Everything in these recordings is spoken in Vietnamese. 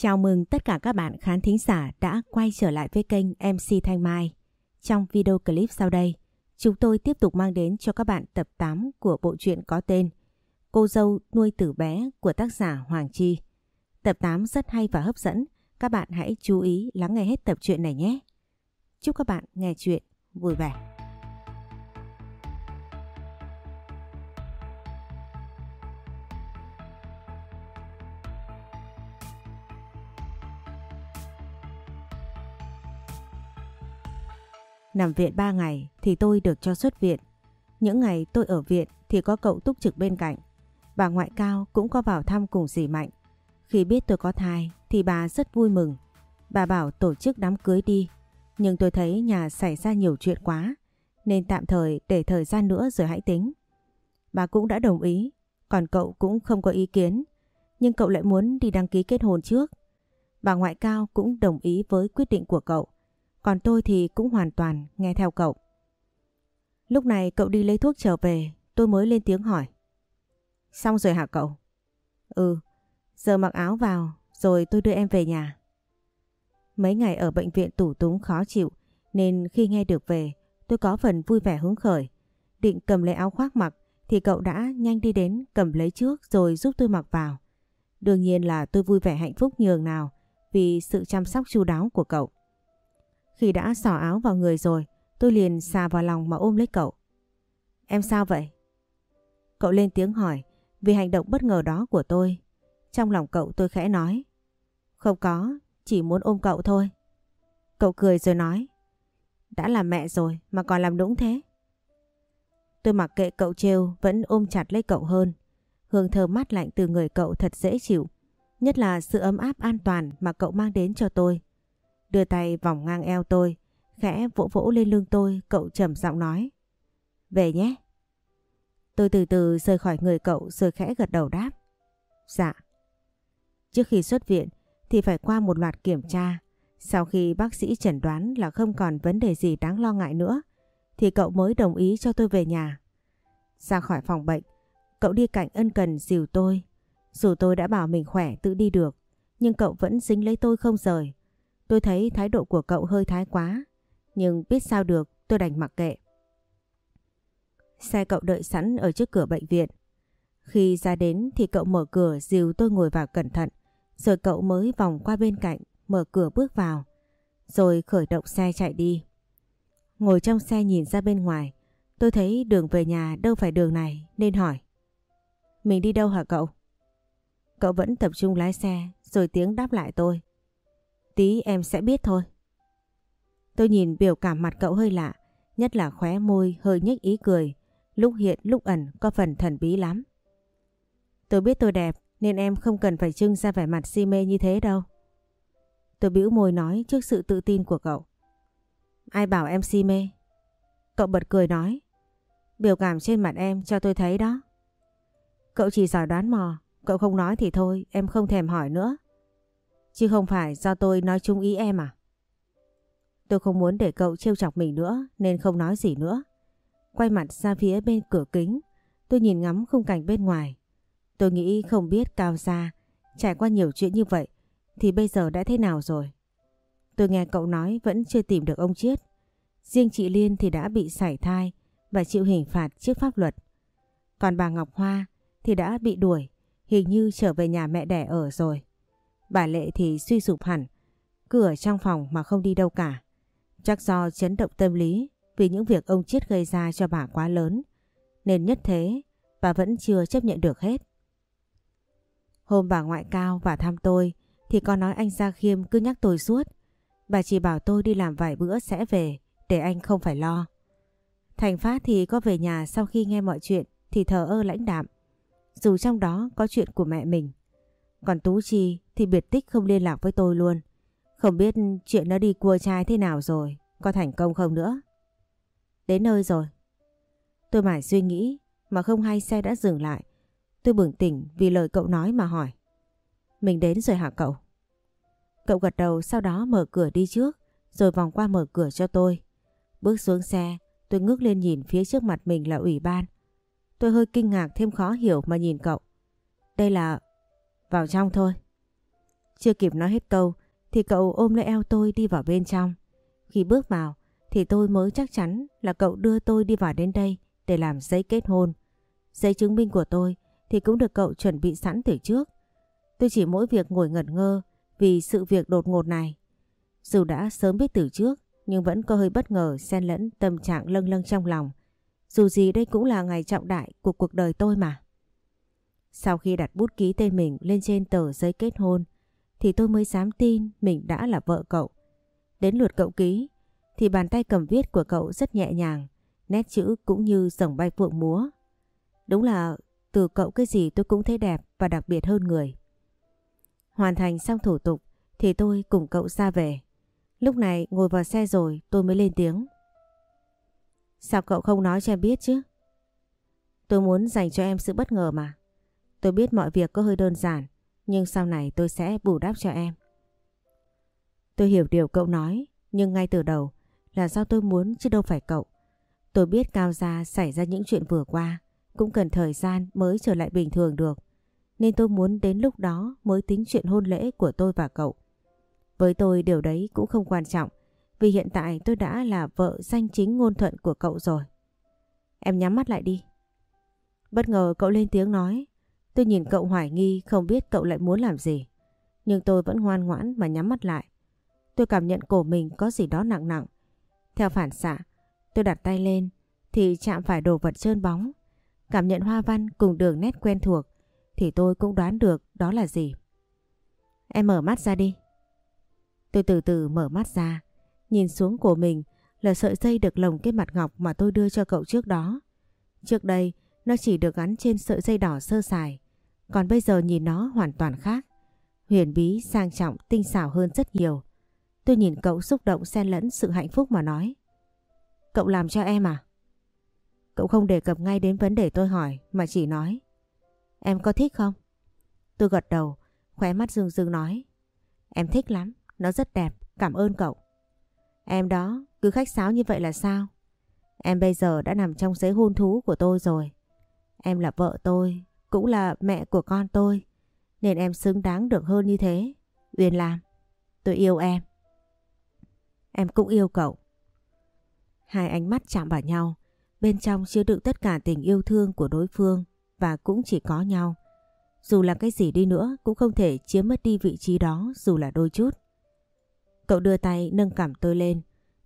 Chào mừng tất cả các bạn khán thính giả đã quay trở lại với kênh MC Thanh Mai. Trong video clip sau đây, chúng tôi tiếp tục mang đến cho các bạn tập 8 của bộ truyện có tên Cô dâu nuôi tử bé của tác giả Hoàng Chi. Tập 8 rất hay và hấp dẫn, các bạn hãy chú ý lắng nghe hết tập truyện này nhé. Chúc các bạn nghe chuyện vui vẻ. Nằm viện 3 ngày thì tôi được cho xuất viện. Những ngày tôi ở viện thì có cậu túc trực bên cạnh. Bà ngoại cao cũng có vào thăm cùng dì Mạnh. Khi biết tôi có thai thì bà rất vui mừng. Bà bảo tổ chức đám cưới đi. Nhưng tôi thấy nhà xảy ra nhiều chuyện quá nên tạm thời để thời gian nữa rồi hãy tính. Bà cũng đã đồng ý, còn cậu cũng không có ý kiến. Nhưng cậu lại muốn đi đăng ký kết hôn trước. Bà ngoại cao cũng đồng ý với quyết định của cậu. Còn tôi thì cũng hoàn toàn nghe theo cậu. Lúc này cậu đi lấy thuốc trở về, tôi mới lên tiếng hỏi. Xong rồi hả cậu? Ừ, giờ mặc áo vào rồi tôi đưa em về nhà. Mấy ngày ở bệnh viện tủ túng khó chịu nên khi nghe được về tôi có phần vui vẻ hứng khởi. Định cầm lấy áo khoác mặc thì cậu đã nhanh đi đến cầm lấy trước rồi giúp tôi mặc vào. Đương nhiên là tôi vui vẻ hạnh phúc nhường nào vì sự chăm sóc chu đáo của cậu. Khi đã xỏ áo vào người rồi, tôi liền xà vào lòng mà ôm lấy cậu. Em sao vậy? Cậu lên tiếng hỏi vì hành động bất ngờ đó của tôi. Trong lòng cậu tôi khẽ nói. Không có, chỉ muốn ôm cậu thôi. Cậu cười rồi nói. Đã là mẹ rồi mà còn làm đúng thế. Tôi mặc kệ cậu trêu vẫn ôm chặt lấy cậu hơn. Hương thơm mát lạnh từ người cậu thật dễ chịu. Nhất là sự ấm áp an toàn mà cậu mang đến cho tôi. Đưa tay vòng ngang eo tôi, khẽ vỗ vỗ lên lưng tôi, cậu trầm giọng nói. Về nhé. Tôi từ từ rời khỏi người cậu rồi khẽ gật đầu đáp. Dạ. Trước khi xuất viện thì phải qua một loạt kiểm tra. Sau khi bác sĩ chẩn đoán là không còn vấn đề gì đáng lo ngại nữa thì cậu mới đồng ý cho tôi về nhà. Ra khỏi phòng bệnh, cậu đi cạnh ân cần dìu tôi. Dù tôi đã bảo mình khỏe tự đi được nhưng cậu vẫn dính lấy tôi không rời. Tôi thấy thái độ của cậu hơi thái quá, nhưng biết sao được tôi đành mặc kệ. Xe cậu đợi sẵn ở trước cửa bệnh viện. Khi ra đến thì cậu mở cửa dìu tôi ngồi vào cẩn thận, rồi cậu mới vòng qua bên cạnh, mở cửa bước vào, rồi khởi động xe chạy đi. Ngồi trong xe nhìn ra bên ngoài, tôi thấy đường về nhà đâu phải đường này nên hỏi. Mình đi đâu hả cậu? Cậu vẫn tập trung lái xe rồi tiếng đáp lại tôi. Tí em sẽ biết thôi. Tôi nhìn biểu cảm mặt cậu hơi lạ, nhất là khóe môi hơi nhếch ý cười, lúc hiện lúc ẩn có phần thần bí lắm. Tôi biết tôi đẹp nên em không cần phải trưng ra vẻ mặt si mê như thế đâu. Tôi bĩu môi nói trước sự tự tin của cậu. Ai bảo em si mê? Cậu bật cười nói. Biểu cảm trên mặt em cho tôi thấy đó. Cậu chỉ giỏi đoán mò, cậu không nói thì thôi, em không thèm hỏi nữa. Chứ không phải do tôi nói chung ý em à? Tôi không muốn để cậu trêu chọc mình nữa nên không nói gì nữa. Quay mặt ra phía bên cửa kính, tôi nhìn ngắm khung cảnh bên ngoài. Tôi nghĩ không biết Cao Gia trải qua nhiều chuyện như vậy thì bây giờ đã thế nào rồi. Tôi nghe cậu nói vẫn chưa tìm được ông Chiết. Riêng chị Liên thì đã bị sảy thai và chịu hình phạt trước pháp luật. Còn bà Ngọc Hoa thì đã bị đuổi, hình như trở về nhà mẹ đẻ ở rồi. Bà Lệ thì suy sụp hẳn, cửa trong phòng mà không đi đâu cả. Chắc do chấn động tâm lý vì những việc ông Chiết gây ra cho bà quá lớn. Nên nhất thế, bà vẫn chưa chấp nhận được hết. Hôm bà ngoại cao và thăm tôi thì con nói anh Gia Khiêm cứ nhắc tôi suốt. Bà chỉ bảo tôi đi làm vài bữa sẽ về để anh không phải lo. Thành Phát thì có về nhà sau khi nghe mọi chuyện thì thờ ơ lãnh đạm. Dù trong đó có chuyện của mẹ mình. Còn Tú Chi thì biệt tích không liên lạc với tôi luôn. Không biết chuyện nó đi cua trai thế nào rồi, có thành công không nữa. Đến nơi rồi. Tôi mải suy nghĩ mà không hay xe đã dừng lại. Tôi bừng tỉnh vì lời cậu nói mà hỏi. Mình đến rồi hả cậu? Cậu gật đầu sau đó mở cửa đi trước rồi vòng qua mở cửa cho tôi. Bước xuống xe tôi ngước lên nhìn phía trước mặt mình là ủy ban. Tôi hơi kinh ngạc thêm khó hiểu mà nhìn cậu. Đây là vào trong thôi. Chưa kịp nói hết câu, thì cậu ôm lấy eo tôi đi vào bên trong. Khi bước vào, thì tôi mới chắc chắn là cậu đưa tôi đi vào đến đây để làm giấy kết hôn. Giấy chứng minh của tôi thì cũng được cậu chuẩn bị sẵn từ trước. Tôi chỉ mỗi việc ngồi ngẩn ngơ vì sự việc đột ngột này. Dù đã sớm biết từ trước, nhưng vẫn có hơi bất ngờ xen lẫn tâm trạng lâng lâng trong lòng. Dù gì đây cũng là ngày trọng đại của cuộc đời tôi mà. Sau khi đặt bút ký tên mình lên trên tờ giấy kết hôn thì tôi mới dám tin mình đã là vợ cậu. Đến lượt cậu ký thì bàn tay cầm viết của cậu rất nhẹ nhàng, nét chữ cũng như rồng bay phượng múa. Đúng là từ cậu cái gì tôi cũng thấy đẹp và đặc biệt hơn người. Hoàn thành xong thủ tục thì tôi cùng cậu ra về. Lúc này ngồi vào xe rồi tôi mới lên tiếng. Sao cậu không nói cho em biết chứ? Tôi muốn dành cho em sự bất ngờ mà. Tôi biết mọi việc có hơi đơn giản, nhưng sau này tôi sẽ bù đắp cho em. Tôi hiểu điều cậu nói, nhưng ngay từ đầu là do tôi muốn chứ đâu phải cậu. Tôi biết Cao Gia xảy ra những chuyện vừa qua, cũng cần thời gian mới trở lại bình thường được. Nên tôi muốn đến lúc đó mới tính chuyện hôn lễ của tôi và cậu. Với tôi điều đấy cũng không quan trọng, vì hiện tại tôi đã là vợ danh chính ngôn thuận của cậu rồi. Em nhắm mắt lại đi. Bất ngờ cậu lên tiếng nói, tôi nhìn cậu hoài nghi không biết cậu lại muốn làm gì. Nhưng tôi vẫn ngoan ngoãn mà nhắm mắt lại. Tôi cảm nhận cổ mình có gì đó nặng nặng. Theo phản xạ, tôi đặt tay lên thì chạm phải đồ vật trơn bóng. Cảm nhận hoa văn cùng đường nét quen thuộc thì tôi cũng đoán được đó là gì. Em mở mắt ra đi. Tôi từ từ mở mắt ra, nhìn xuống cổ mình là sợi dây được lồng cái mặt ngọc mà tôi đưa cho cậu trước đó. Trước đây, nó chỉ được gắn trên sợi dây đỏ sơ sài, còn bây giờ nhìn nó hoàn toàn khác. Huyền bí, sang trọng, tinh xảo hơn rất nhiều. Tôi nhìn cậu xúc động xen lẫn sự hạnh phúc mà nói. Cậu làm cho em à? Cậu không đề cập ngay đến vấn đề tôi hỏi mà chỉ nói. Em có thích không? Tôi gật đầu, khóe mắt rưng rưng nói. Em thích lắm, nó rất đẹp, cảm ơn cậu. Em đó, cứ khách sáo như vậy là sao? Em bây giờ đã nằm trong giấy hôn thú của tôi rồi. Em là vợ tôi, cũng là mẹ của con tôi. Nên em xứng đáng được hơn như thế. Uyên Lam, tôi yêu em. Em cũng yêu cậu. Hai ánh mắt chạm vào nhau. Bên trong chứa đựng tất cả tình yêu thương của đối phương và cũng chỉ có nhau. Dù là cái gì đi nữa cũng không thể chiếm mất đi vị trí đó dù là đôi chút. Cậu đưa tay nâng cảm tôi lên,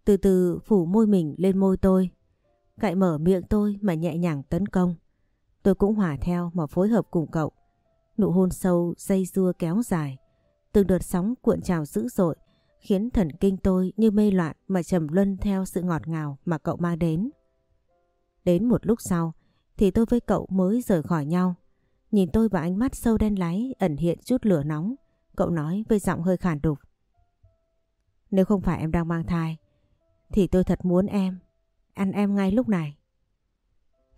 từ từ phủ môi mình lên môi tôi. Cậy mở miệng tôi mà nhẹ nhàng tấn công. Tôi cũng hòa theo mà phối hợp cùng cậu. Nụ hôn sâu, dây dưa kéo dài. Từng đợt sóng cuộn trào dữ dội khiến thần kinh tôi như mê loạn mà trầm luân theo sự ngọt ngào mà cậu mang đến. Đến một lúc sau thì tôi với cậu mới rời khỏi nhau. Nhìn tôi và ánh mắt sâu đen láy ẩn hiện chút lửa nóng, cậu nói với giọng hơi khàn đục. Nếu không phải em đang mang thai thì tôi thật muốn em, ăn em ngay lúc này.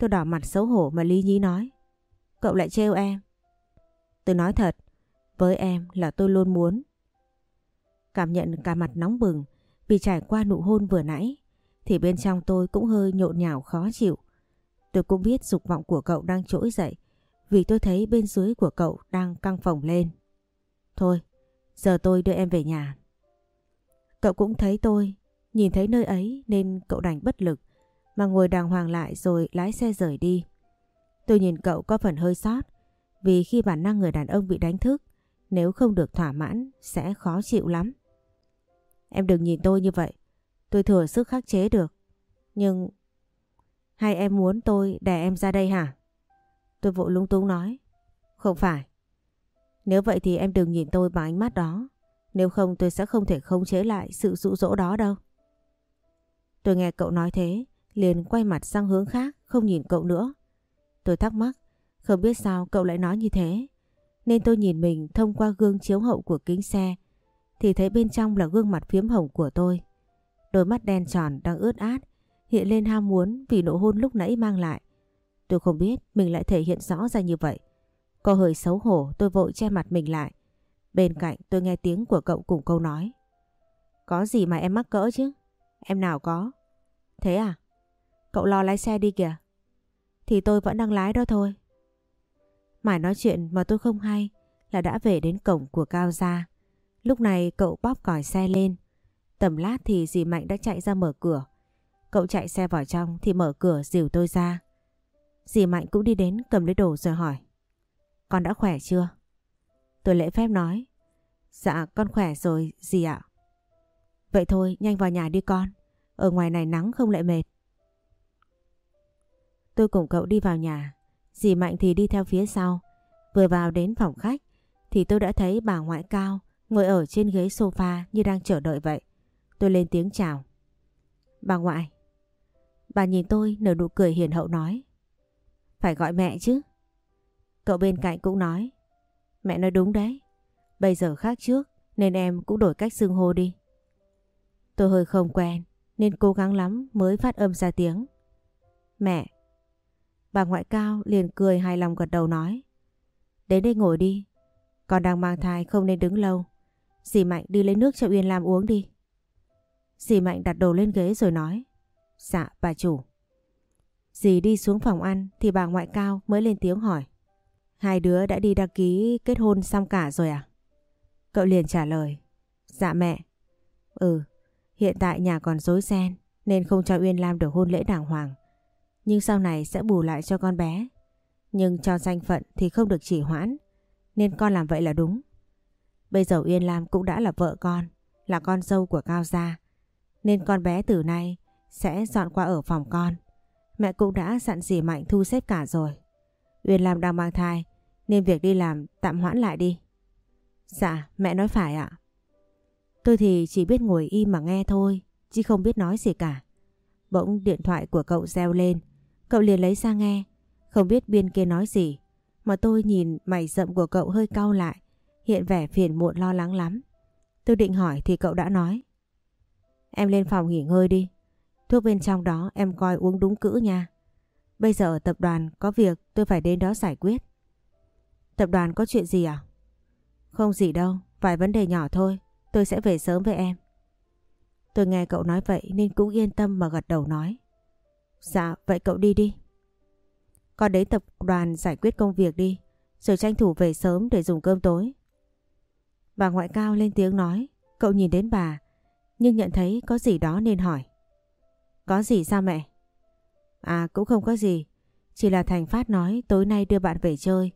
Tôi đỏ mặt xấu hổ mà lý nhí nói. Cậu lại trêu em. Tôi nói thật, với em là tôi luôn muốn. Cảm nhận cả mặt nóng bừng vì trải qua nụ hôn vừa nãy thì bên trong tôi cũng hơi nhộn nhào khó chịu. Tôi cũng biết dục vọng của cậu đang trỗi dậy vì tôi thấy bên dưới của cậu đang căng phồng lên. Thôi, giờ tôi đưa em về nhà. Cậu cũng thấy tôi, nhìn thấy nơi ấy nên cậu đành bất lực mà ngồi đàng hoàng lại rồi lái xe rời đi. Tôi nhìn cậu có phần hơi sót vì khi bản năng người đàn ông bị đánh thức nếu không được thỏa mãn sẽ khó chịu lắm. Em đừng nhìn tôi như vậy, tôi thừa sức khắc chế được. Nhưng hay em muốn tôi đè em ra đây hả? Tôi vội lung tung nói. Không phải. Nếu vậy thì em đừng nhìn tôi bằng ánh mắt đó. Nếu không tôi sẽ không thể khống chế lại sự dụ dỗ đó đâu. Tôi nghe cậu nói thế, liền quay mặt sang hướng khác, không nhìn cậu nữa. Tôi thắc mắc, không biết sao cậu lại nói như thế. Nên tôi nhìn mình thông qua gương chiếu hậu của kính xe, thì thấy bên trong là gương mặt phiếm hồng của tôi. Đôi mắt đen tròn đang ướt át, hiện lên ham muốn vì nụ hôn lúc nãy mang lại. Tôi không biết mình lại thể hiện rõ ra như vậy. Có hơi xấu hổ tôi vội che mặt mình lại. Bên cạnh tôi nghe tiếng của cậu cùng câu nói. Có gì mà em mắc cỡ chứ? Em nào có? Thế à? Cậu lo lái xe đi kìa. Thì tôi vẫn đang lái đó thôi. Mãi nói chuyện mà tôi không hay là đã về đến cổng của Cao Gia. Lúc này cậu bóp còi xe lên. Tầm lát thì dì Mạnh đã chạy ra mở cửa. Cậu chạy xe vào trong thì mở cửa dìu tôi ra. Dì Mạnh cũng đi đến cầm lấy đồ rồi hỏi. Con đã khỏe chưa? Tôi lễ phép nói. Dạ con khỏe rồi, dì ạ. Vậy thôi, nhanh vào nhà đi con. Ở ngoài này nắng không lại mệt. Tôi cùng cậu đi vào nhà. Dì Mạnh thì đi theo phía sau. Vừa vào đến phòng khách, thì tôi đã thấy bà ngoại cao ngồi ở trên ghế sofa như đang chờ đợi vậy. Tôi lên tiếng chào. Bà ngoại. Bà nhìn tôi nở nụ cười hiền hậu nói. Phải gọi mẹ chứ. Cậu bên cạnh cũng nói. Mẹ nói đúng đấy. Bây giờ khác trước nên em cũng đổi cách xưng hô đi. Tôi hơi không quen nên cố gắng lắm mới phát âm ra tiếng. Mẹ. Bà ngoại cao liền cười hài lòng gật đầu nói. Đến đây ngồi đi. Con đang mang thai không nên đứng lâu. Dì Mạnh đi lấy nước cho Uyên Lam uống đi. Dì Mạnh đặt đồ lên ghế rồi nói. Dạ bà chủ. Dì đi xuống phòng ăn thì bà ngoại cao mới lên tiếng hỏi. Hai đứa đã đi đăng ký kết hôn xong cả rồi à? Cậu liền trả lời. Dạ mẹ. Ừ, hiện tại nhà còn rối ren nên không cho Uyên Lam được hôn lễ đàng hoàng. Nhưng sau này sẽ bù lại cho con bé. Nhưng cho danh phận thì không được chỉ hoãn. Nên con làm vậy là đúng. Bây giờ Uyên Lam cũng đã là vợ con, là con dâu của Cao Gia. Nên con bé từ nay sẽ dọn qua ở phòng con. Mẹ cũng đã dặn dì Mạnh thu xếp cả rồi. Uyên Lam đang mang thai nên việc đi làm tạm hoãn lại đi. Dạ, mẹ nói phải ạ. Tôi thì chỉ biết ngồi im mà nghe thôi, chứ không biết nói gì cả. Bỗng điện thoại của cậu reo lên, cậu liền lấy ra nghe, không biết biên kia nói gì. Mà tôi nhìn mày rậm của cậu hơi cau lại, hiện vẻ phiền muộn lo lắng lắm. Tôi định hỏi thì cậu đã nói. Em lên phòng nghỉ ngơi đi, thuốc bên trong đó em coi uống đúng cữ nha. Bây giờ ở tập đoàn có việc tôi phải đến đó giải quyết. Tập đoàn có chuyện gì à? Không gì đâu, vài vấn đề nhỏ thôi, tôi sẽ về sớm với em. Tôi nghe cậu nói vậy nên cũng yên tâm mà gật đầu nói. Dạ, vậy cậu đi đi. Con đến tập đoàn giải quyết công việc đi, rồi tranh thủ về sớm để dùng cơm tối. Bà ngoại cao lên tiếng nói, cậu nhìn đến bà, nhưng nhận thấy có gì đó nên hỏi. Có gì sao mẹ? À cũng không có gì, chỉ là Thành Phát nói tối nay đưa bạn về chơi,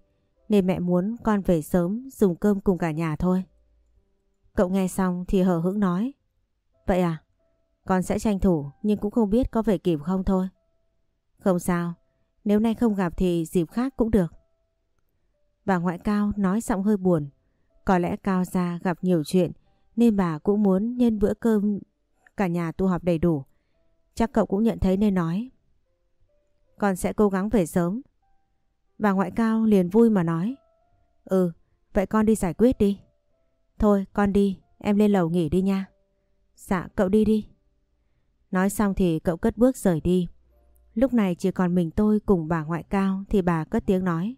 nên mẹ muốn con về sớm dùng cơm cùng cả nhà thôi. Cậu nghe xong thì hờ hững nói. Vậy à? Con sẽ tranh thủ nhưng cũng không biết có về kịp không thôi. Không sao, nếu nay không gặp thì dịp khác cũng được. Bà ngoại Cao nói giọng hơi buồn. Có lẽ Cao ra gặp nhiều chuyện nên bà cũng muốn nhân bữa cơm cả nhà tu họp đầy đủ. Chắc cậu cũng nhận thấy nên nói. Con sẽ cố gắng về sớm. Bà ngoại Cao liền vui mà nói. Ừ, vậy con đi giải quyết đi. Thôi con đi, em lên lầu nghỉ đi nha. Dạ cậu đi đi. Nói xong thì cậu cất bước rời đi. Lúc này chỉ còn mình tôi cùng bà ngoại cao thì bà cất tiếng nói.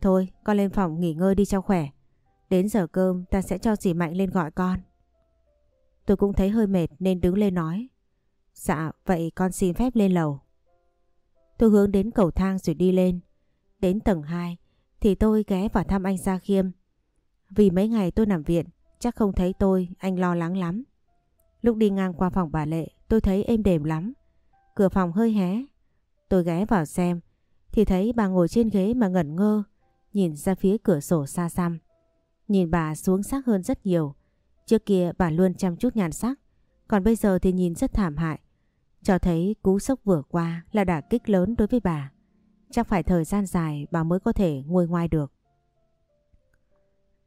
Thôi, con lên phòng nghỉ ngơi đi cho khỏe. Đến giờ cơm, ta sẽ cho dì Mạnh lên gọi con. Tôi cũng thấy hơi mệt nên đứng lên nói. Dạ vậy con xin phép lên lầu. Tôi hướng đến cầu thang rồi đi lên. Đến tầng 2 thì tôi ghé vào thăm anh Gia Khiêm. Vì mấy ngày tôi nằm viện, chắc không thấy tôi, anh lo lắng lắm. Lúc đi ngang qua phòng bà Lệ, tôi thấy êm đềm lắm. Cửa phòng hơi hé. Tôi ghé vào xem, thì thấy bà ngồi trên ghế mà ngẩn ngơ, nhìn ra phía cửa sổ xa xăm. Nhìn bà xuống sắc hơn rất nhiều. Trước kia bà luôn chăm chút nhàn sắc, còn bây giờ thì nhìn rất thảm hại. Cho thấy cú sốc vừa qua là đả kích lớn đối với bà. Chắc phải thời gian dài bà mới có thể nguôi ngoai được.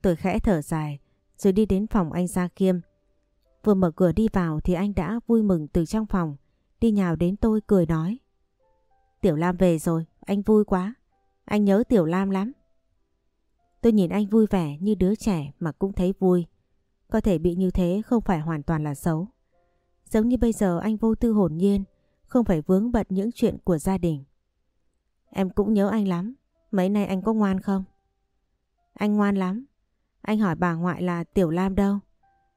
Tôi khẽ thở dài, rồi đi đến phòng anh Gia Kiêm. Vừa mở cửa đi vào thì anh đã vui mừng từ trong phòng đi nhào đến tôi cười nói. Tiểu Lam về rồi, anh vui quá. Anh nhớ Tiểu Lam lắm. Tôi nhìn anh vui vẻ như đứa trẻ mà cũng thấy vui. Có thể bị như thế không phải hoàn toàn là xấu. Giống như bây giờ anh vô tư hồn nhiên, không phải vướng bận những chuyện của gia đình. Em cũng nhớ anh lắm, mấy nay anh có ngoan không? Anh ngoan lắm. Anh hỏi bà ngoại là Tiểu Lam đâu?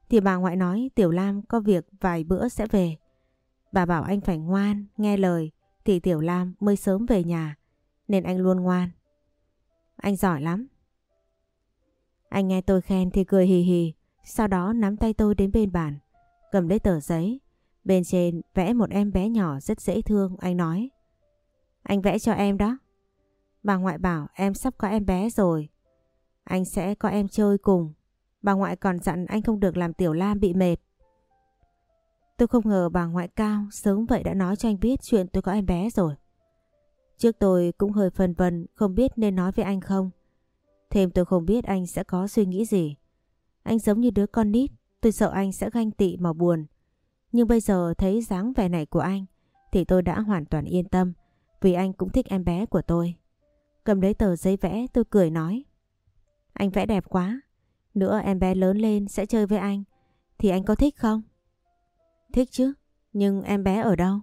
Thì bà ngoại nói Tiểu Lam có việc vài bữa sẽ về. Bà bảo anh phải ngoan, nghe lời thì Tiểu Lam mới sớm về nhà, nên anh luôn ngoan. Anh giỏi lắm. Anh nghe tôi khen thì cười hì hì, Sau đó nắm tay tôi đến bên bàn, cầm lấy tờ giấy. Bên trên vẽ một em bé nhỏ rất dễ thương, anh nói. Anh vẽ cho em đó. Bà ngoại bảo em sắp có em bé rồi. Anh sẽ có em chơi cùng. Bà ngoại còn dặn anh không được làm Tiểu Lam bị mệt. Tôi không ngờ bà ngoại cao sớm vậy đã nói cho anh biết chuyện tôi có em bé rồi. Trước tôi cũng hơi phân vân không biết nên nói với anh không. Thêm tôi không biết anh sẽ có suy nghĩ gì. Anh giống như đứa con nít, tôi sợ anh sẽ ganh tị mà buồn. Nhưng bây giờ thấy dáng vẻ này của anh thì tôi đã hoàn toàn yên tâm vì anh cũng thích em bé của tôi. Cầm lấy tờ giấy vẽ tôi cười nói. Anh vẽ đẹp quá. Nữa em bé lớn lên sẽ chơi với anh. Thì anh có thích không? Thích chứ. Nhưng em bé ở đâu?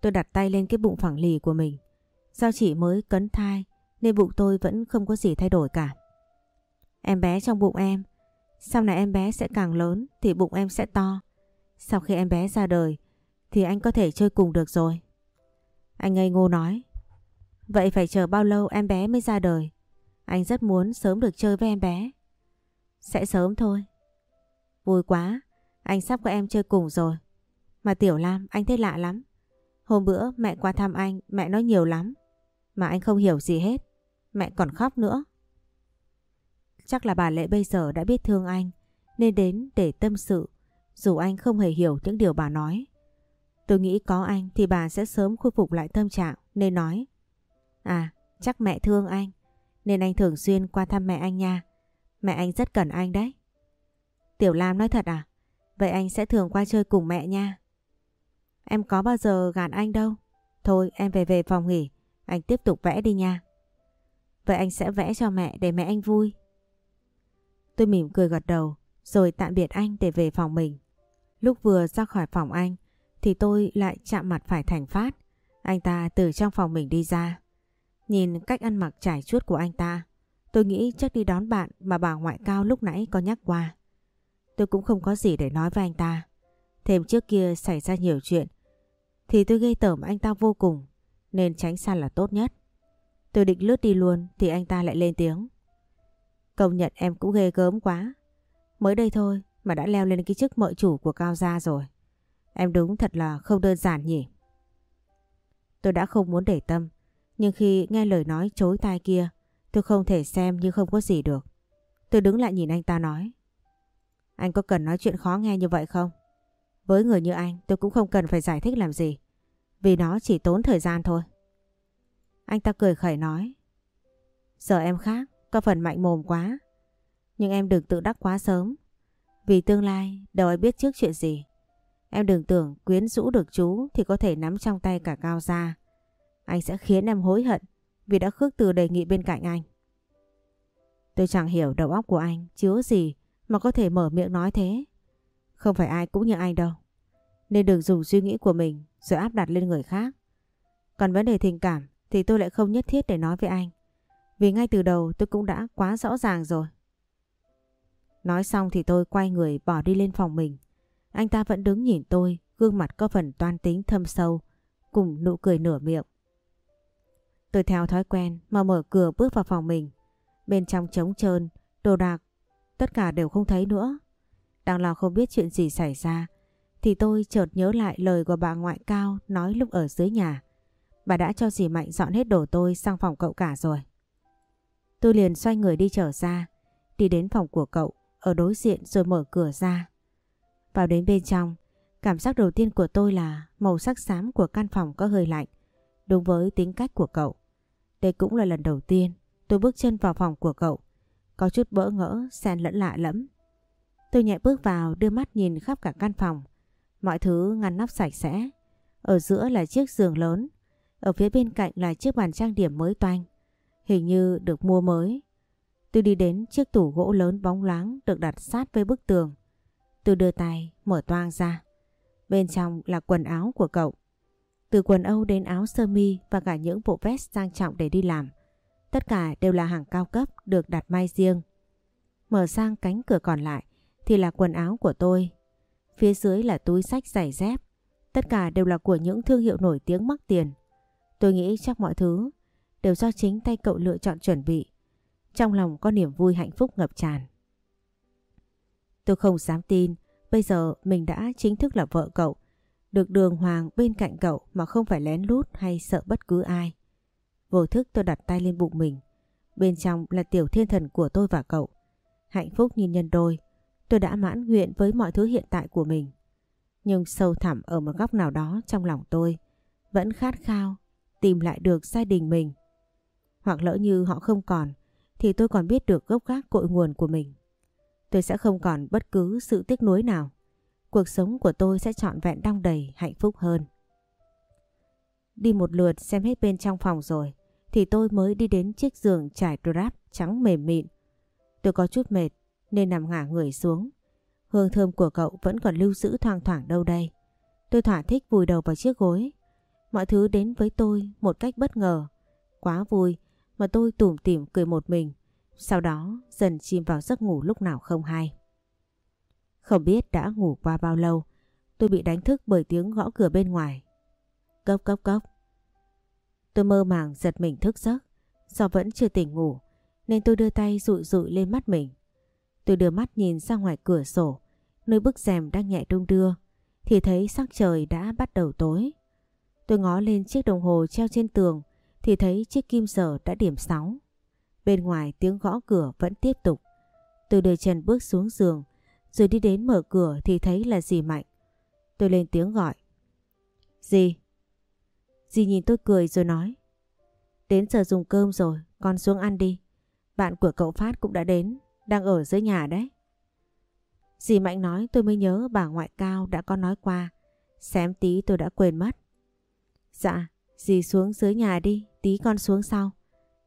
Tôi đặt tay lên cái bụng phẳng lì của mình. Sao chị mới cấn thai nên bụng tôi vẫn không có gì thay đổi cả. Em bé trong bụng em. Sau này em bé sẽ càng lớn thì bụng em sẽ to. Sau khi em bé ra đời thì anh có thể chơi cùng được rồi. Anh ngây ngô nói. Vậy phải chờ bao lâu em bé mới ra đời? Anh rất muốn sớm được chơi với em bé. Sẽ sớm thôi. Vui quá, anh sắp có em chơi cùng rồi. Mà Tiểu Lam anh thấy lạ lắm. Hôm bữa mẹ qua thăm anh, mẹ nói nhiều lắm. Mà anh không hiểu gì hết. Mẹ còn khóc nữa. Chắc là bà Lệ bây giờ đã biết thương anh nên đến để tâm sự dù anh không hề hiểu những điều bà nói. Tôi nghĩ có anh thì bà sẽ sớm khôi phục lại tâm trạng nên nói À chắc mẹ thương anh nên anh thường xuyên qua thăm mẹ anh nha. Mẹ anh rất cần anh đấy. Tiểu Lam nói thật à? Vậy anh sẽ thường qua chơi cùng mẹ nha. Em có bao giờ gạt anh đâu. Thôi em về về phòng nghỉ. Anh tiếp tục vẽ đi nha. Vậy anh sẽ vẽ cho mẹ để mẹ anh vui. Tôi mỉm cười gật đầu rồi tạm biệt anh để về phòng mình. Lúc vừa ra khỏi phòng anh thì tôi lại chạm mặt phải Thành Phát. Anh ta từ trong phòng mình đi ra. Nhìn cách ăn mặc trải chuốt của anh ta, tôi nghĩ chắc đi đón bạn mà bà ngoại cao lúc nãy có nhắc qua. Tôi cũng không có gì để nói với anh ta. Thêm trước kia xảy ra nhiều chuyện, thì tôi gây tởm anh ta vô cùng, nên tránh xa là tốt nhất. Tôi định lướt đi luôn thì anh ta lại lên tiếng. Công nhận em cũng ghê gớm quá. Mới đây thôi mà đã leo lên cái chức mợ chủ của Cao Gia rồi. Em đúng thật là không đơn giản nhỉ. Tôi đã không muốn để tâm, nhưng khi nghe lời nói chối tai kia, tôi không thể xem như không có gì được. Tôi đứng lại nhìn anh ta nói. Anh có cần nói chuyện khó nghe như vậy không? Với người như anh tôi cũng không cần phải giải thích làm gì. Vì nó chỉ tốn thời gian thôi. Anh ta cười khẩy nói. Giờ em khác, có phần mạnh mồm quá. Nhưng em đừng tự đắc quá sớm. Vì tương lai đâu ai biết trước chuyện gì. Em đừng tưởng quyến rũ được chú thì có thể nắm trong tay cả cao gia. Anh sẽ khiến em hối hận vì đã khước từ đề nghị bên cạnh anh. Tôi chẳng hiểu đầu óc của anh chứa gì mà có thể mở miệng nói thế. Không phải ai cũng như anh đâu. Nên đừng dùng suy nghĩ của mình rồi áp đặt lên người khác. Còn vấn đề tình cảm thì tôi lại không nhất thiết để nói với anh. Vì ngay từ đầu tôi cũng đã quá rõ ràng rồi. Nói xong thì tôi quay người bỏ đi lên phòng mình. Anh ta vẫn đứng nhìn tôi, gương mặt có phần toan tính thâm sâu, cùng nụ cười nửa miệng. Tôi theo thói quen mà mở cửa bước vào phòng mình. Bên trong trống trơn, đồ đạc, tất cả đều không thấy nữa. Đang lo không biết chuyện gì xảy ra, thì tôi chợt nhớ lại lời của bà ngoại cao nói lúc ở dưới nhà. Bà đã cho dì Mạnh dọn hết đồ tôi sang phòng cậu cả rồi. Tôi liền xoay người đi trở ra, đi đến phòng của cậu, ở đối diện rồi mở cửa ra. Vào đến bên trong, cảm giác đầu tiên của tôi là màu sắc xám của căn phòng có hơi lạnh, đúng với tính cách của cậu. Đây cũng là lần đầu tiên tôi bước chân vào phòng của cậu, có chút bỡ ngỡ, xen lẫn lạ lẫm. Tôi nhẹ bước vào đưa mắt nhìn khắp cả căn phòng, mọi thứ ngăn nắp sạch sẽ. Ở giữa là chiếc giường lớn, ở phía bên cạnh là chiếc bàn trang điểm mới toanh, hình như được mua mới. Tôi đi đến chiếc tủ gỗ lớn bóng loáng được đặt sát với bức tường. Tôi đưa tay mở toang ra. Bên trong là quần áo của cậu. Từ quần âu đến áo sơ mi và cả những bộ vest sang trọng để đi làm. Tất cả đều là hàng cao cấp được đặt may riêng. Mở sang cánh cửa còn lại thì là quần áo của tôi. Phía dưới là túi sách giày dép. Tất cả đều là của những thương hiệu nổi tiếng mắc tiền. Tôi nghĩ chắc mọi thứ đều do chính tay cậu lựa chọn chuẩn bị. Trong lòng có niềm vui hạnh phúc ngập tràn. Tôi không dám tin, bây giờ mình đã chính thức là vợ cậu, được đường hoàng bên cạnh cậu mà không phải lén lút hay sợ bất cứ ai. Vô thức tôi đặt tay lên bụng mình, bên trong là tiểu thiên thần của tôi và cậu. Hạnh phúc như nhân đôi, tôi đã mãn nguyện với mọi thứ hiện tại của mình. Nhưng sâu thẳm ở một góc nào đó trong lòng tôi, vẫn khát khao tìm lại được gia đình mình. Hoặc lỡ như họ không còn, thì tôi còn biết được gốc gác cội nguồn của mình. Tôi sẽ không còn bất cứ sự tiếc nuối nào. Cuộc sống của tôi sẽ trọn vẹn đong đầy hạnh phúc hơn. Đi một lượt xem hết bên trong phòng rồi, thì tôi mới đi đến chiếc giường trải drap trắng mềm mịn. Tôi có chút mệt nên nằm ngả người xuống. Hương thơm của cậu vẫn còn lưu giữ thoang thoảng đâu đây. Tôi thỏa thích vùi đầu vào chiếc gối. Mọi thứ đến với tôi một cách bất ngờ. Quá vui mà tôi tủm tỉm cười một mình. Sau đó dần chìm vào giấc ngủ lúc nào không hay. Không biết đã ngủ qua bao lâu, tôi bị đánh thức bởi tiếng gõ cửa bên ngoài. Cốc cốc cốc. Tôi mơ màng giật mình thức giấc, do vẫn chưa tỉnh ngủ, nên tôi đưa tay dụi dụi lên mắt mình. Tôi đưa mắt nhìn ra ngoài cửa sổ, nơi bức rèm đang nhẹ đung đưa, thì thấy sắc trời đã bắt đầu tối. Tôi ngó lên chiếc đồng hồ treo trên tường, thì thấy chiếc kim giờ đã điểm 6. Bên ngoài tiếng gõ cửa vẫn tiếp tục. Tôi đưa chân bước xuống giường, rồi đi đến mở cửa thì thấy là dì Mạnh. Tôi lên tiếng gọi. Dì. Dì nhìn tôi cười rồi nói. Đến giờ dùng cơm rồi, con xuống ăn đi. Bạn của cậu Phát cũng đã đến, đang ở dưới nhà đấy. Dì Mạnh nói tôi mới nhớ bà ngoại cao đã có nói qua. Xém tí tôi đã quên mất. Dạ, dì xuống dưới nhà đi, tí con xuống sau.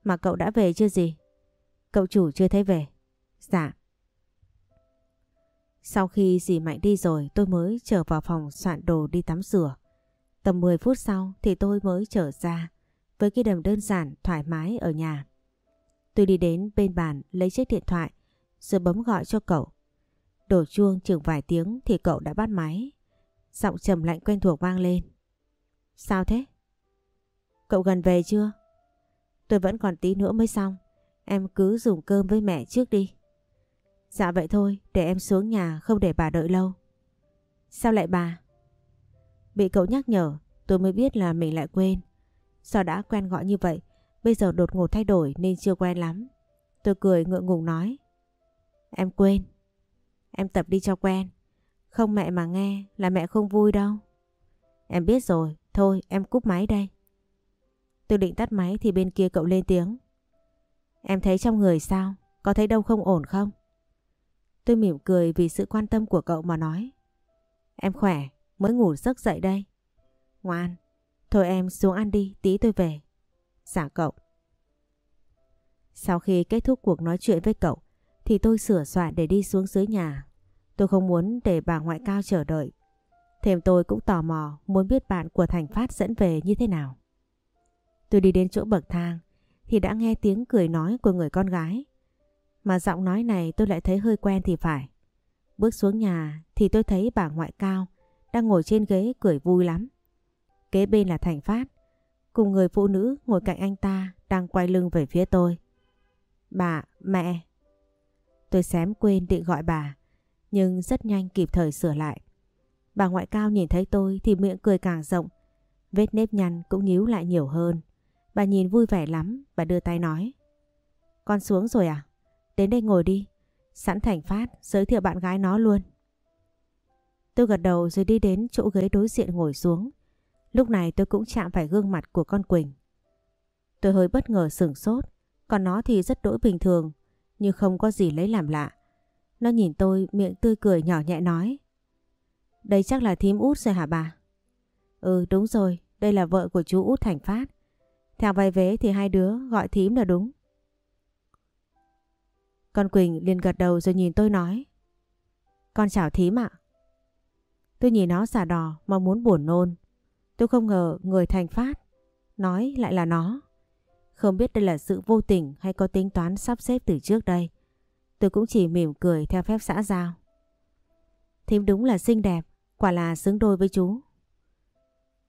Mà cậu đã về chưa gì? Cậu chủ chưa thấy về. Dạ. Sau khi dì Mạnh đi rồi tôi mới trở vào phòng soạn đồ đi tắm rửa. Tầm 10 phút sau thì tôi mới trở ra với cái đầm đơn giản thoải mái ở nhà. Tôi đi đến bên bàn lấy chiếc điện thoại rồi bấm gọi cho cậu. Đổ chuông chừng vài tiếng thì cậu đã bắt máy. Giọng trầm lạnh quen thuộc vang lên. Sao thế? Cậu gần về chưa? Tôi vẫn còn tí nữa mới xong. Em cứ dùng cơm với mẹ trước đi. Dạ vậy thôi, để em xuống nhà không để bà đợi lâu. Sao lại bà? Bị cậu nhắc nhở, tôi mới biết là mình lại quên. Sao đã quen gọi như vậy, bây giờ đột ngột thay đổi nên chưa quen lắm. Tôi cười ngượng ngùng nói. Em quên. Em tập đi cho quen. Không mẹ mà nghe là mẹ không vui đâu. Em biết rồi, thôi em cúp máy đây. Tôi định tắt máy thì bên kia cậu lên tiếng. Em thấy trong người sao? Có thấy đâu không ổn không? Tôi mỉm cười vì sự quan tâm của cậu mà nói. Em khỏe, mới ngủ giấc dậy đây. Ngoan, thôi em xuống ăn đi, tí tôi về. Dạ cậu. Sau khi kết thúc cuộc nói chuyện với cậu, thì tôi sửa soạn để đi xuống dưới nhà. Tôi không muốn để bà ngoại cao chờ đợi. Thêm tôi cũng tò mò muốn biết bạn của Thành Phát dẫn về như thế nào. Tôi đi đến chỗ bậc thang thì đã nghe tiếng cười nói của người con gái. Mà giọng nói này tôi lại thấy hơi quen thì phải. Bước xuống nhà thì tôi thấy bà ngoại cao đang ngồi trên ghế cười vui lắm. Kế bên là Thành Phát, cùng người phụ nữ ngồi cạnh anh ta đang quay lưng về phía tôi. Bà, mẹ. Tôi xém quên định gọi bà, nhưng rất nhanh kịp thời sửa lại. Bà ngoại cao nhìn thấy tôi thì miệng cười càng rộng, vết nếp nhăn cũng nhíu lại nhiều hơn. Bà nhìn vui vẻ lắm, bà đưa tay nói. Con xuống rồi à? Đến đây ngồi đi. Sẵn Thành Phát giới thiệu bạn gái nó luôn. Tôi gật đầu rồi đi đến chỗ ghế đối diện ngồi xuống. Lúc này tôi cũng chạm phải gương mặt của con Quỳnh. Tôi hơi bất ngờ sửng sốt, còn nó thì rất đỗi bình thường, nhưng không có gì lấy làm lạ. Nó nhìn tôi miệng tươi cười nhỏ nhẹ nói. Đây chắc là thím út rồi hả bà? Ừ đúng rồi, đây là vợ của chú út Thành Phát. Theo vai vế thì hai đứa gọi thím là đúng. Con Quỳnh liền gật đầu rồi nhìn tôi nói. Con chào thím ạ. Tôi nhìn nó xả đò mà muốn buồn nôn. Tôi không ngờ người thành phát nói lại là nó. Không biết đây là sự vô tình hay có tính toán sắp xếp từ trước đây. Tôi cũng chỉ mỉm cười theo phép xã giao. Thím đúng là xinh đẹp, quả là xứng đôi với chú.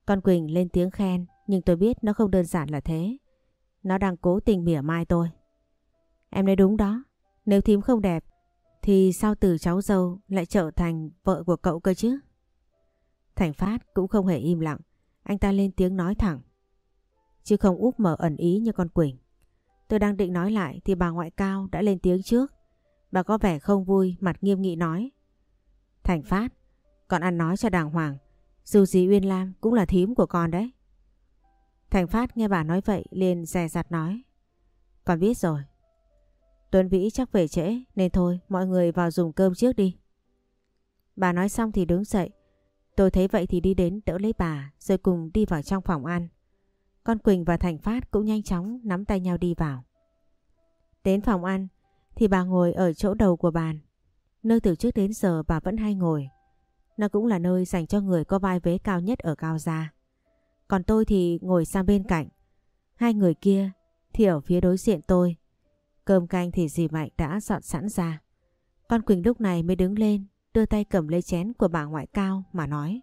Con Quỳnh lên tiếng khen nhưng tôi biết nó không đơn giản là thế. Nó đang cố tình mỉa mai tôi. Em nói đúng đó, nếu thím không đẹp Thì sao từ cháu dâu lại trở thành vợ của cậu cơ chứ? Thành Phát cũng không hề im lặng. Anh ta lên tiếng nói thẳng. Chứ không úp mở ẩn ý như con Quỳnh. Tôi đang định nói lại thì bà ngoại cao đã lên tiếng trước. Bà có vẻ không vui, mặt nghiêm nghị nói. Thành Phát, con ăn nói cho đàng hoàng. Dù gì Uyên Lam cũng là thím của con đấy. Thành Phát nghe bà nói vậy liền dè dặt nói. Con biết rồi. Tuấn Vĩ chắc về trễ nên thôi mọi người vào dùng cơm trước đi. Bà nói xong thì đứng dậy. Tôi thấy vậy thì đi đến đỡ lấy bà rồi cùng đi vào trong phòng ăn. Con Quỳnh và Thành Phát cũng nhanh chóng nắm tay nhau đi vào. Đến phòng ăn thì bà ngồi ở chỗ đầu của bàn. Nơi từ trước đến giờ bà vẫn hay ngồi. Nó cũng là nơi dành cho người có vai vế cao nhất ở Cao Gia. Còn tôi thì ngồi sang bên cạnh. Hai người kia thì ở phía đối diện tôi. Cơm canh thì dì Mạnh đã dọn sẵn ra. Con Quỳnh lúc này mới đứng lên, đưa tay cầm lấy chén của bà ngoại cao mà nói.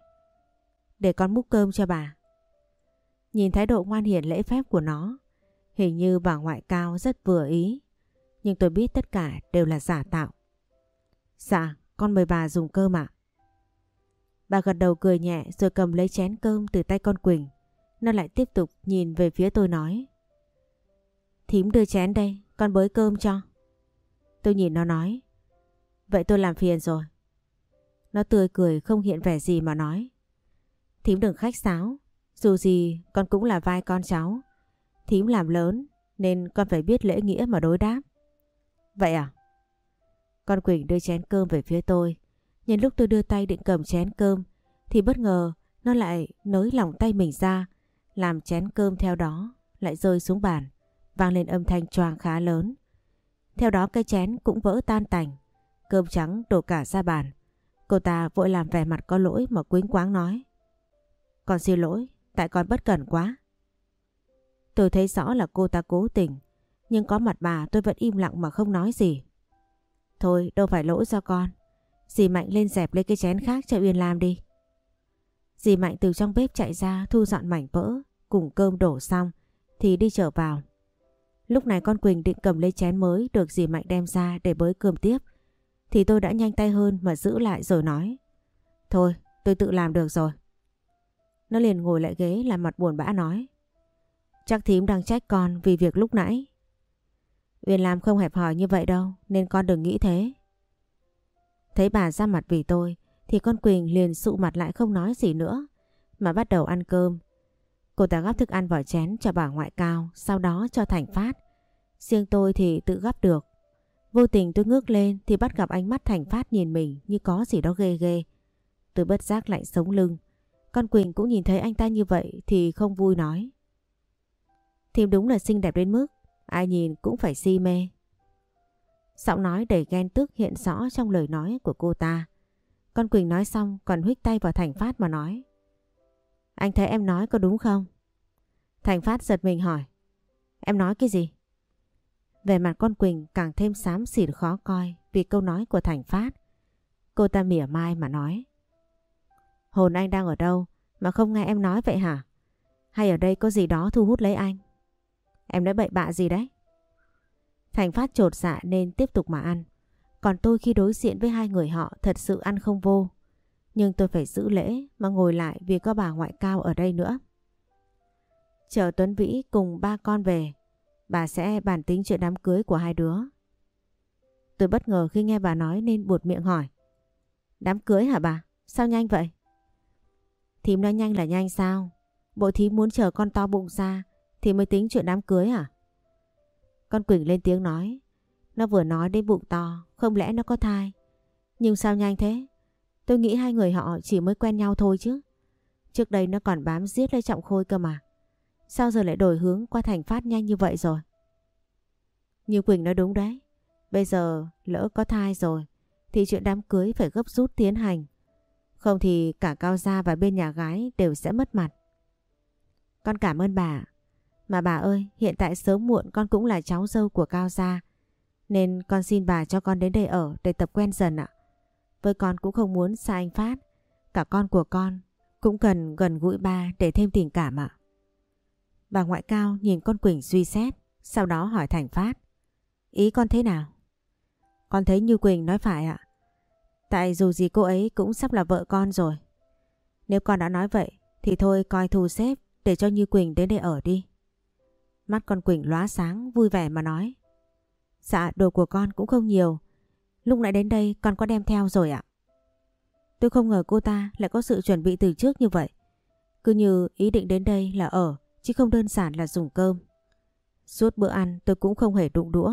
Để con múc cơm cho bà. Nhìn thái độ ngoan hiền lễ phép của nó, hình như bà ngoại cao rất vừa ý. Nhưng tôi biết tất cả đều là giả tạo. Dạ, con mời bà dùng cơm ạ. Bà gật đầu cười nhẹ rồi cầm lấy chén cơm từ tay con Quỳnh. Nó lại tiếp tục nhìn về phía tôi nói. Thím đưa chén đây, con bới cơm cho. Tôi nhìn nó nói. Vậy tôi làm phiền rồi. Nó tươi cười không hiện vẻ gì mà nói. Thím đừng khách sáo. Dù gì, con cũng là vai con cháu. Thím làm lớn, nên con phải biết lễ nghĩa mà đối đáp. Vậy à? Con Quỳnh đưa chén cơm về phía tôi. Nhân lúc tôi đưa tay định cầm chén cơm, thì bất ngờ nó lại nới lỏng tay mình ra, làm chén cơm theo đó lại rơi xuống bàn, vang lên âm thanh choang khá lớn. Theo đó cái chén cũng vỡ tan tành, cơm trắng đổ cả ra bàn. Cô ta vội làm vẻ mặt có lỗi mà quýnh quáng nói. Con xin lỗi, tại con bất cẩn quá. Tôi thấy rõ là cô ta cố tình, nhưng có mặt bà tôi vẫn im lặng mà không nói gì. Thôi đâu phải lỗi do con, Dì Mạnh lên dẹp lấy cái chén khác cho Uyên làm đi. Dì Mạnh từ trong bếp chạy ra thu dọn mảnh vỡ, cùng cơm đổ xong thì đi trở vào. Lúc này con Quỳnh định cầm lấy chén mới được dì Mạnh đem ra để bới cơm tiếp. Thì tôi đã nhanh tay hơn mà giữ lại rồi nói. Thôi, tôi tự làm được rồi. Nó liền ngồi lại ghế làm mặt buồn bã nói. Chắc thím đang trách con vì việc lúc nãy. Uyên Lam không hẹp hòi như vậy đâu nên con đừng nghĩ thế. Thấy bà ra mặt vì tôi thì con Quỳnh liền sụ mặt lại không nói gì nữa mà bắt đầu ăn cơm. Cô ta gắp thức ăn vào chén cho bà ngoại cao sau đó cho Thành Phát. Riêng tôi thì tự gắp được. Vô tình tôi ngước lên thì bắt gặp ánh mắt Thành Phát nhìn mình như có gì đó ghê ghê. Tôi bất giác lạnh sống lưng. Con Quỳnh cũng nhìn thấy anh ta như vậy thì không vui nói. Thím đúng là xinh đẹp đến mức ai nhìn cũng phải si mê. Giọng nói đầy ghen tức hiện rõ trong lời nói của cô ta. Con Quỳnh nói xong còn huých tay vào Thành Phát mà nói. Anh thấy em nói có đúng không? Thành Phát giật mình hỏi. Em nói cái gì? Về mặt con Quỳnh càng thêm xám xịt khó coi vì câu nói của Thành Phát. Cô ta mỉa mai mà nói. Hồn anh đang ở đâu mà không nghe em nói vậy hả? Hay ở đây có gì đó thu hút lấy anh? Em nói bậy bạ gì đấy? Thành Phát trột dạ nên tiếp tục mà ăn. Còn tôi khi đối diện với hai người họ thật sự ăn không vô. Nhưng tôi phải giữ lễ mà ngồi lại vì có bà ngoại cao ở đây nữa. Chờ Tuấn Vĩ cùng ba con về, bà sẽ bàn tính chuyện đám cưới của hai đứa. Tôi bất ngờ khi nghe bà nói nên buột miệng hỏi. Đám cưới hả bà? Sao nhanh vậy? Thím nói nhanh là nhanh sao? Bộ thím muốn chờ con to bụng ra thì mới tính chuyện đám cưới hả? Con Quỳnh lên tiếng nói. Nó vừa nói đến bụng to, không lẽ nó có thai? Nhưng sao nhanh thế? Tôi nghĩ hai người họ chỉ mới quen nhau thôi chứ. Trước đây nó còn bám giết lấy Trọng Khôi cơ mà. Sao giờ lại đổi hướng qua thành phát nhanh như vậy rồi? Như Quỳnh nói đúng đấy. Bây giờ lỡ có thai rồi thì chuyện đám cưới phải gấp rút tiến hành. Không thì cả Cao Gia và bên nhà gái đều sẽ mất mặt. Con cảm ơn bà. Mà bà ơi, hiện tại sớm muộn con cũng là cháu dâu của Cao Gia. Nên con xin bà cho con đến đây ở để tập quen dần ạ. Với con cũng không muốn xa anh Phát. Cả con của con cũng cần gần gũi ba để thêm tình cảm ạ. Bà ngoại cao nhìn con Quỳnh suy xét, sau đó hỏi Thành Phát. Ý con thế nào? Con thấy Như Quỳnh nói phải ạ. Tại dù gì cô ấy cũng sắp là vợ con rồi. Nếu con đã nói vậy thì thôi coi thu xếp để cho Như Quỳnh đến đây ở đi. Mắt con Quỳnh lóa sáng vui vẻ mà nói. Dạ đồ của con cũng không nhiều. Lúc nãy đến đây con có đem theo rồi ạ. Tôi không ngờ cô ta lại có sự chuẩn bị từ trước như vậy. Cứ như ý định đến đây là ở chứ không đơn giản là dùng cơm. Suốt bữa ăn tôi cũng không hề đụng đũa.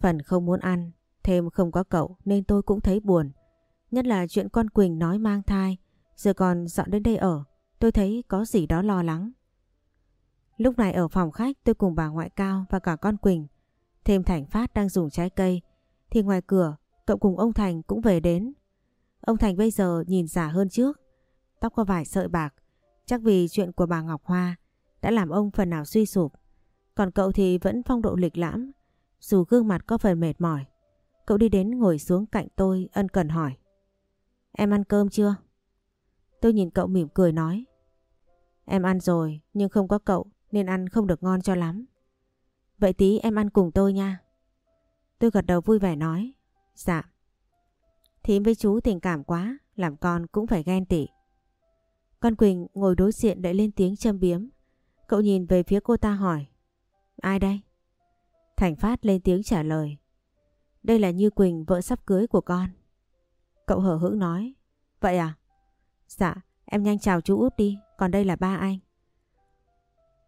Phần không muốn ăn, thêm không có cậu nên tôi cũng thấy buồn. Nhất là chuyện con Quỳnh nói mang thai, giờ còn dọn đến đây ở, tôi thấy có gì đó lo lắng. Lúc này ở phòng khách tôi cùng bà ngoại cao và cả con Quỳnh, thêm Thành Phát đang dùng trái cây, thì ngoài cửa cậu cùng ông Thành cũng về đến. Ông Thành bây giờ nhìn già hơn trước, tóc có vài sợi bạc, chắc vì chuyện của bà Ngọc Hoa đã làm ông phần nào suy sụp. Còn cậu thì vẫn phong độ lịch lãm, dù gương mặt có phần mệt mỏi. Cậu đi đến ngồi xuống cạnh tôi ân cần hỏi. Em ăn cơm chưa? Tôi nhìn cậu mỉm cười nói. Em ăn rồi nhưng không có cậu nên ăn không được ngon cho lắm. Vậy tí em ăn cùng tôi nha. Tôi gật đầu vui vẻ nói. Dạ. Thím với chú tình cảm quá, làm con cũng phải ghen tị. Con Quỳnh ngồi đối diện để lên tiếng châm biếm. Cậu nhìn về phía cô ta hỏi. Ai đây? Thành Phát lên tiếng trả lời. Đây là Như Quỳnh, vợ sắp cưới của con. Cậu hở hững nói. Vậy à? Dạ, em nhanh chào chú út đi, còn đây là ba anh.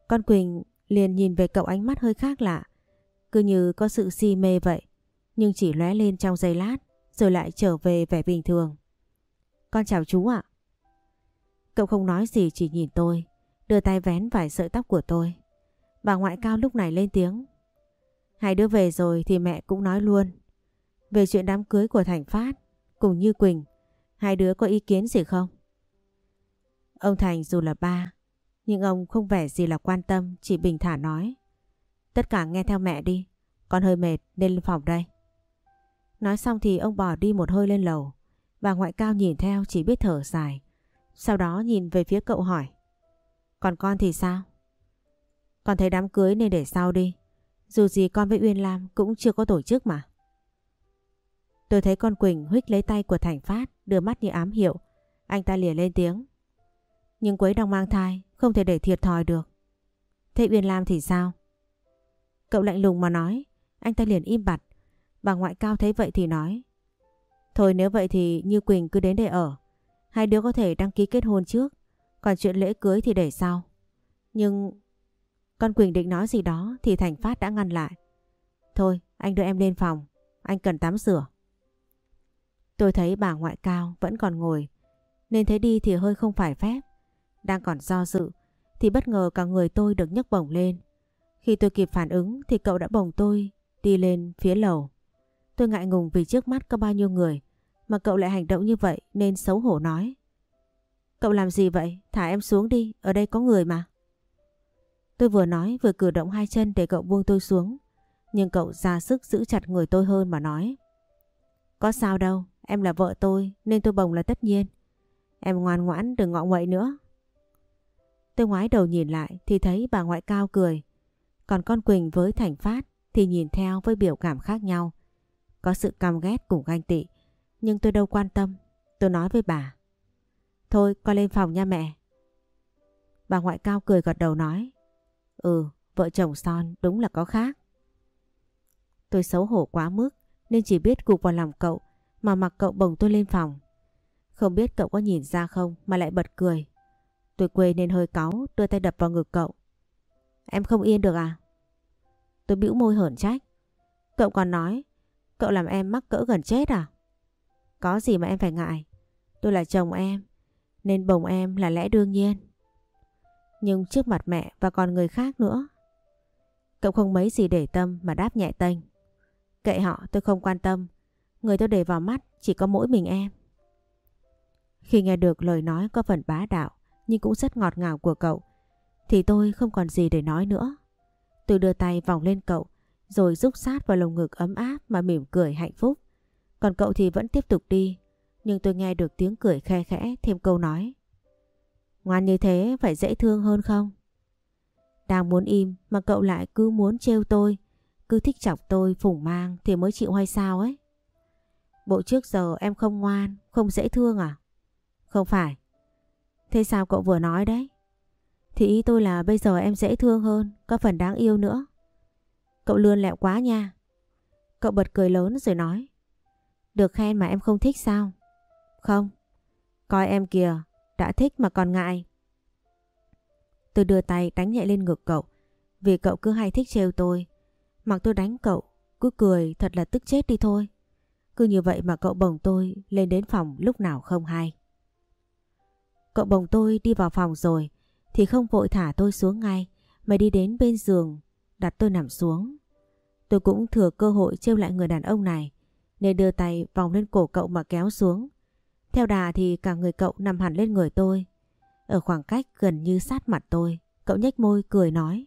Con Quỳnh liền nhìn về cậu ánh mắt hơi khác lạ. Cứ như có sự si mê vậy, nhưng chỉ lóe lên trong giây lát, rồi lại trở về vẻ bình thường. Con chào chú ạ. Cậu không nói gì chỉ nhìn tôi, đưa tay vén vài sợi tóc của tôi. Bà ngoại cao lúc này lên tiếng. Hai đứa về rồi thì mẹ cũng nói luôn. Về chuyện đám cưới của Thành Phát cùng Như Quỳnh, hai đứa có ý kiến gì không? Ông Thành dù là ba, nhưng ông không vẻ gì là quan tâm, chỉ bình thản nói. Tất cả nghe theo mẹ đi, con hơi mệt nên lên phòng đây. Nói xong thì ông bỏ đi một hơi lên lầu. Bà ngoại cao nhìn theo chỉ biết thở dài. Sau đó nhìn về phía cậu hỏi. Còn con thì sao? Con thấy đám cưới nên để sau đi. Dù gì con với Uyên Lam cũng chưa có tổ chức mà. Tôi thấy con Quỳnh huých lấy tay của Thành Phát, đưa mắt như ám hiệu. Anh ta lìa lên tiếng. Nhưng Quế đang mang thai, không thể để thiệt thòi được. Thế Uyên Lam thì sao? Cậu lạnh lùng mà nói. Anh ta liền im bặt. Bà ngoại cao thấy vậy thì nói. Thôi nếu vậy thì Như Quỳnh cứ đến đây ở. Hai đứa có thể đăng ký kết hôn trước. Còn chuyện lễ cưới thì để sau. Nhưng con Quỳnh định nói gì đó thì Thành Phát đã ngăn lại. Thôi anh đưa em lên phòng, anh cần tắm rửa. Tôi thấy bà ngoại cao vẫn còn ngồi, nên thấy đi thì hơi không phải phép. Đang còn do dự thì bất ngờ cả người tôi được nhấc bổng lên. Khi tôi kịp phản ứng thì cậu đã bồng tôi đi lên phía lầu. Tôi ngại ngùng vì trước mắt có bao nhiêu người mà cậu lại hành động như vậy nên xấu hổ nói. Cậu làm gì vậy? Thả em xuống đi, ở đây có người mà. Tôi vừa nói vừa cử động hai chân để cậu buông tôi xuống. Nhưng cậu ra sức giữ chặt người tôi hơn mà nói. Có sao đâu, em là vợ tôi nên tôi bồng là tất nhiên. Em ngoan ngoãn đừng ngọ nguậy nữa. Tôi ngoái đầu nhìn lại thì thấy bà ngoại cao cười. Còn con Quỳnh với Thành Phát thì nhìn theo với biểu cảm khác nhau. Có sự căm ghét cùng ganh tị. Nhưng tôi đâu quan tâm. Tôi nói với bà. Thôi con lên phòng nha mẹ. Bà ngoại cao cười gật đầu nói. Ừ, vợ chồng son đúng là có khác. Tôi xấu hổ quá mức nên chỉ biết gục vào lòng cậu mà mặc cậu bồng tôi lên phòng. Không biết cậu có nhìn ra không mà lại bật cười. Tôi quê nên hơi cáu đưa tay đập vào ngực cậu. Em không yên được à? Tôi bĩu môi hởn trách. Cậu còn nói cậu làm em mắc cỡ gần chết à? Có gì mà em phải ngại. Tôi là chồng em nên bồng em là lẽ đương nhiên. Nhưng trước mặt mẹ và còn người khác nữa. Cậu không mấy gì để tâm mà đáp nhẹ tênh. Kệ họ tôi không quan tâm. Người tôi để vào mắt chỉ có mỗi mình em. Khi nghe được lời nói có phần bá đạo nhưng cũng rất ngọt ngào của cậu, thì tôi không còn gì để nói nữa. Tôi đưa tay vòng lên cậu, rồi rúc sát vào lồng ngực ấm áp mà mỉm cười hạnh phúc. Còn cậu thì vẫn tiếp tục đi nhưng tôi nghe được tiếng cười khe khẽ thêm câu nói. Ngoan như thế phải dễ thương hơn không? Đang muốn im mà cậu lại cứ muốn trêu tôi, cứ thích chọc tôi phủng mang thì mới chịu hay sao ấy? Bộ trước giờ em không ngoan, không dễ thương à? Không phải. Thế sao cậu vừa nói đấy? Thì ý tôi là bây giờ em dễ thương hơn, có phần đáng yêu nữa. Cậu lươn lẹo quá nha. Cậu bật cười lớn rồi nói. Được khen mà em không thích sao? Không. Coi em kìa, đã thích mà còn ngại. Tôi đưa tay đánh nhẹ lên ngực cậu, vì cậu cứ hay thích trêu tôi. Mặc tôi đánh cậu, cứ cười thật là tức chết đi thôi. Cứ như vậy mà cậu bồng tôi lên đến phòng lúc nào không hay. Cậu bồng tôi đi vào phòng rồi thì không vội thả tôi xuống ngay mà đi đến bên giường đặt tôi nằm xuống. Tôi cũng thừa cơ hội trêu lại người đàn ông này nên đưa tay vòng lên cổ cậu mà kéo xuống. Theo đà thì cả người cậu nằm hẳn lên người tôi. Ở khoảng cách gần như sát mặt tôi, cậu nhếch môi cười nói.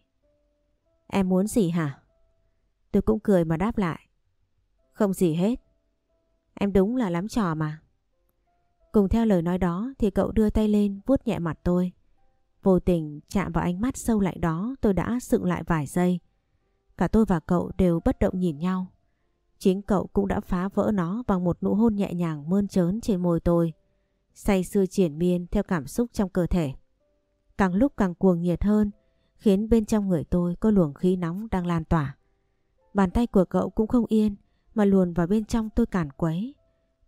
Em muốn gì hả? Tôi cũng cười mà đáp lại. Không gì hết. Em đúng là lắm trò mà. Cùng theo lời nói đó thì cậu đưa tay lên vuốt nhẹ mặt tôi. Vô tình chạm vào ánh mắt sâu lạnh đó tôi đã sựng lại vài giây. Cả tôi và cậu đều bất động nhìn nhau. Chính cậu cũng đã phá vỡ nó bằng một nụ hôn nhẹ nhàng mơn trớn trên môi tôi. Say sưa triển miên theo cảm xúc trong cơ thể. Càng lúc càng cuồng nhiệt hơn, khiến bên trong người tôi có luồng khí nóng đang lan tỏa. Bàn tay của cậu cũng không yên, mà luồn vào bên trong tôi cản quấy.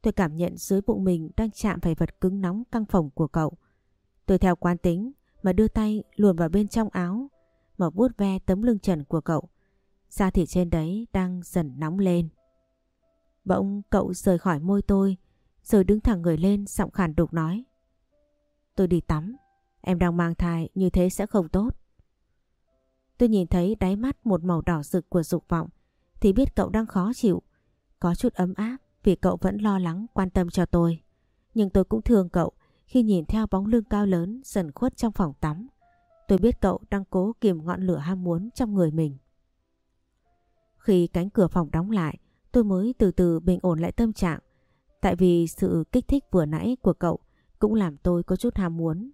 Tôi cảm nhận dưới bụng mình đang chạm phải vật cứng nóng căng phồng của cậu. Tôi theo quán tính mà đưa tay luồn vào bên trong áo, mà vuốt ve tấm lưng trần của cậu. Da thịt trên đấy đang dần nóng lên. Bỗng cậu rời khỏi môi tôi, rồi đứng thẳng người lên giọng khàn đục nói. Tôi đi tắm, em đang mang thai như thế sẽ không tốt. Tôi nhìn thấy đáy mắt một màu đỏ rực của dục vọng thì biết cậu đang khó chịu. Có chút ấm áp vì cậu vẫn lo lắng quan tâm cho tôi. Nhưng tôi cũng thương cậu khi nhìn theo bóng lưng cao lớn dần khuất trong phòng tắm. Tôi biết cậu đang cố kiềm ngọn lửa ham muốn trong người mình. Khi cánh cửa phòng đóng lại, tôi mới từ từ bình ổn lại tâm trạng. Tại vì sự kích thích vừa nãy của cậu cũng làm tôi có chút ham muốn.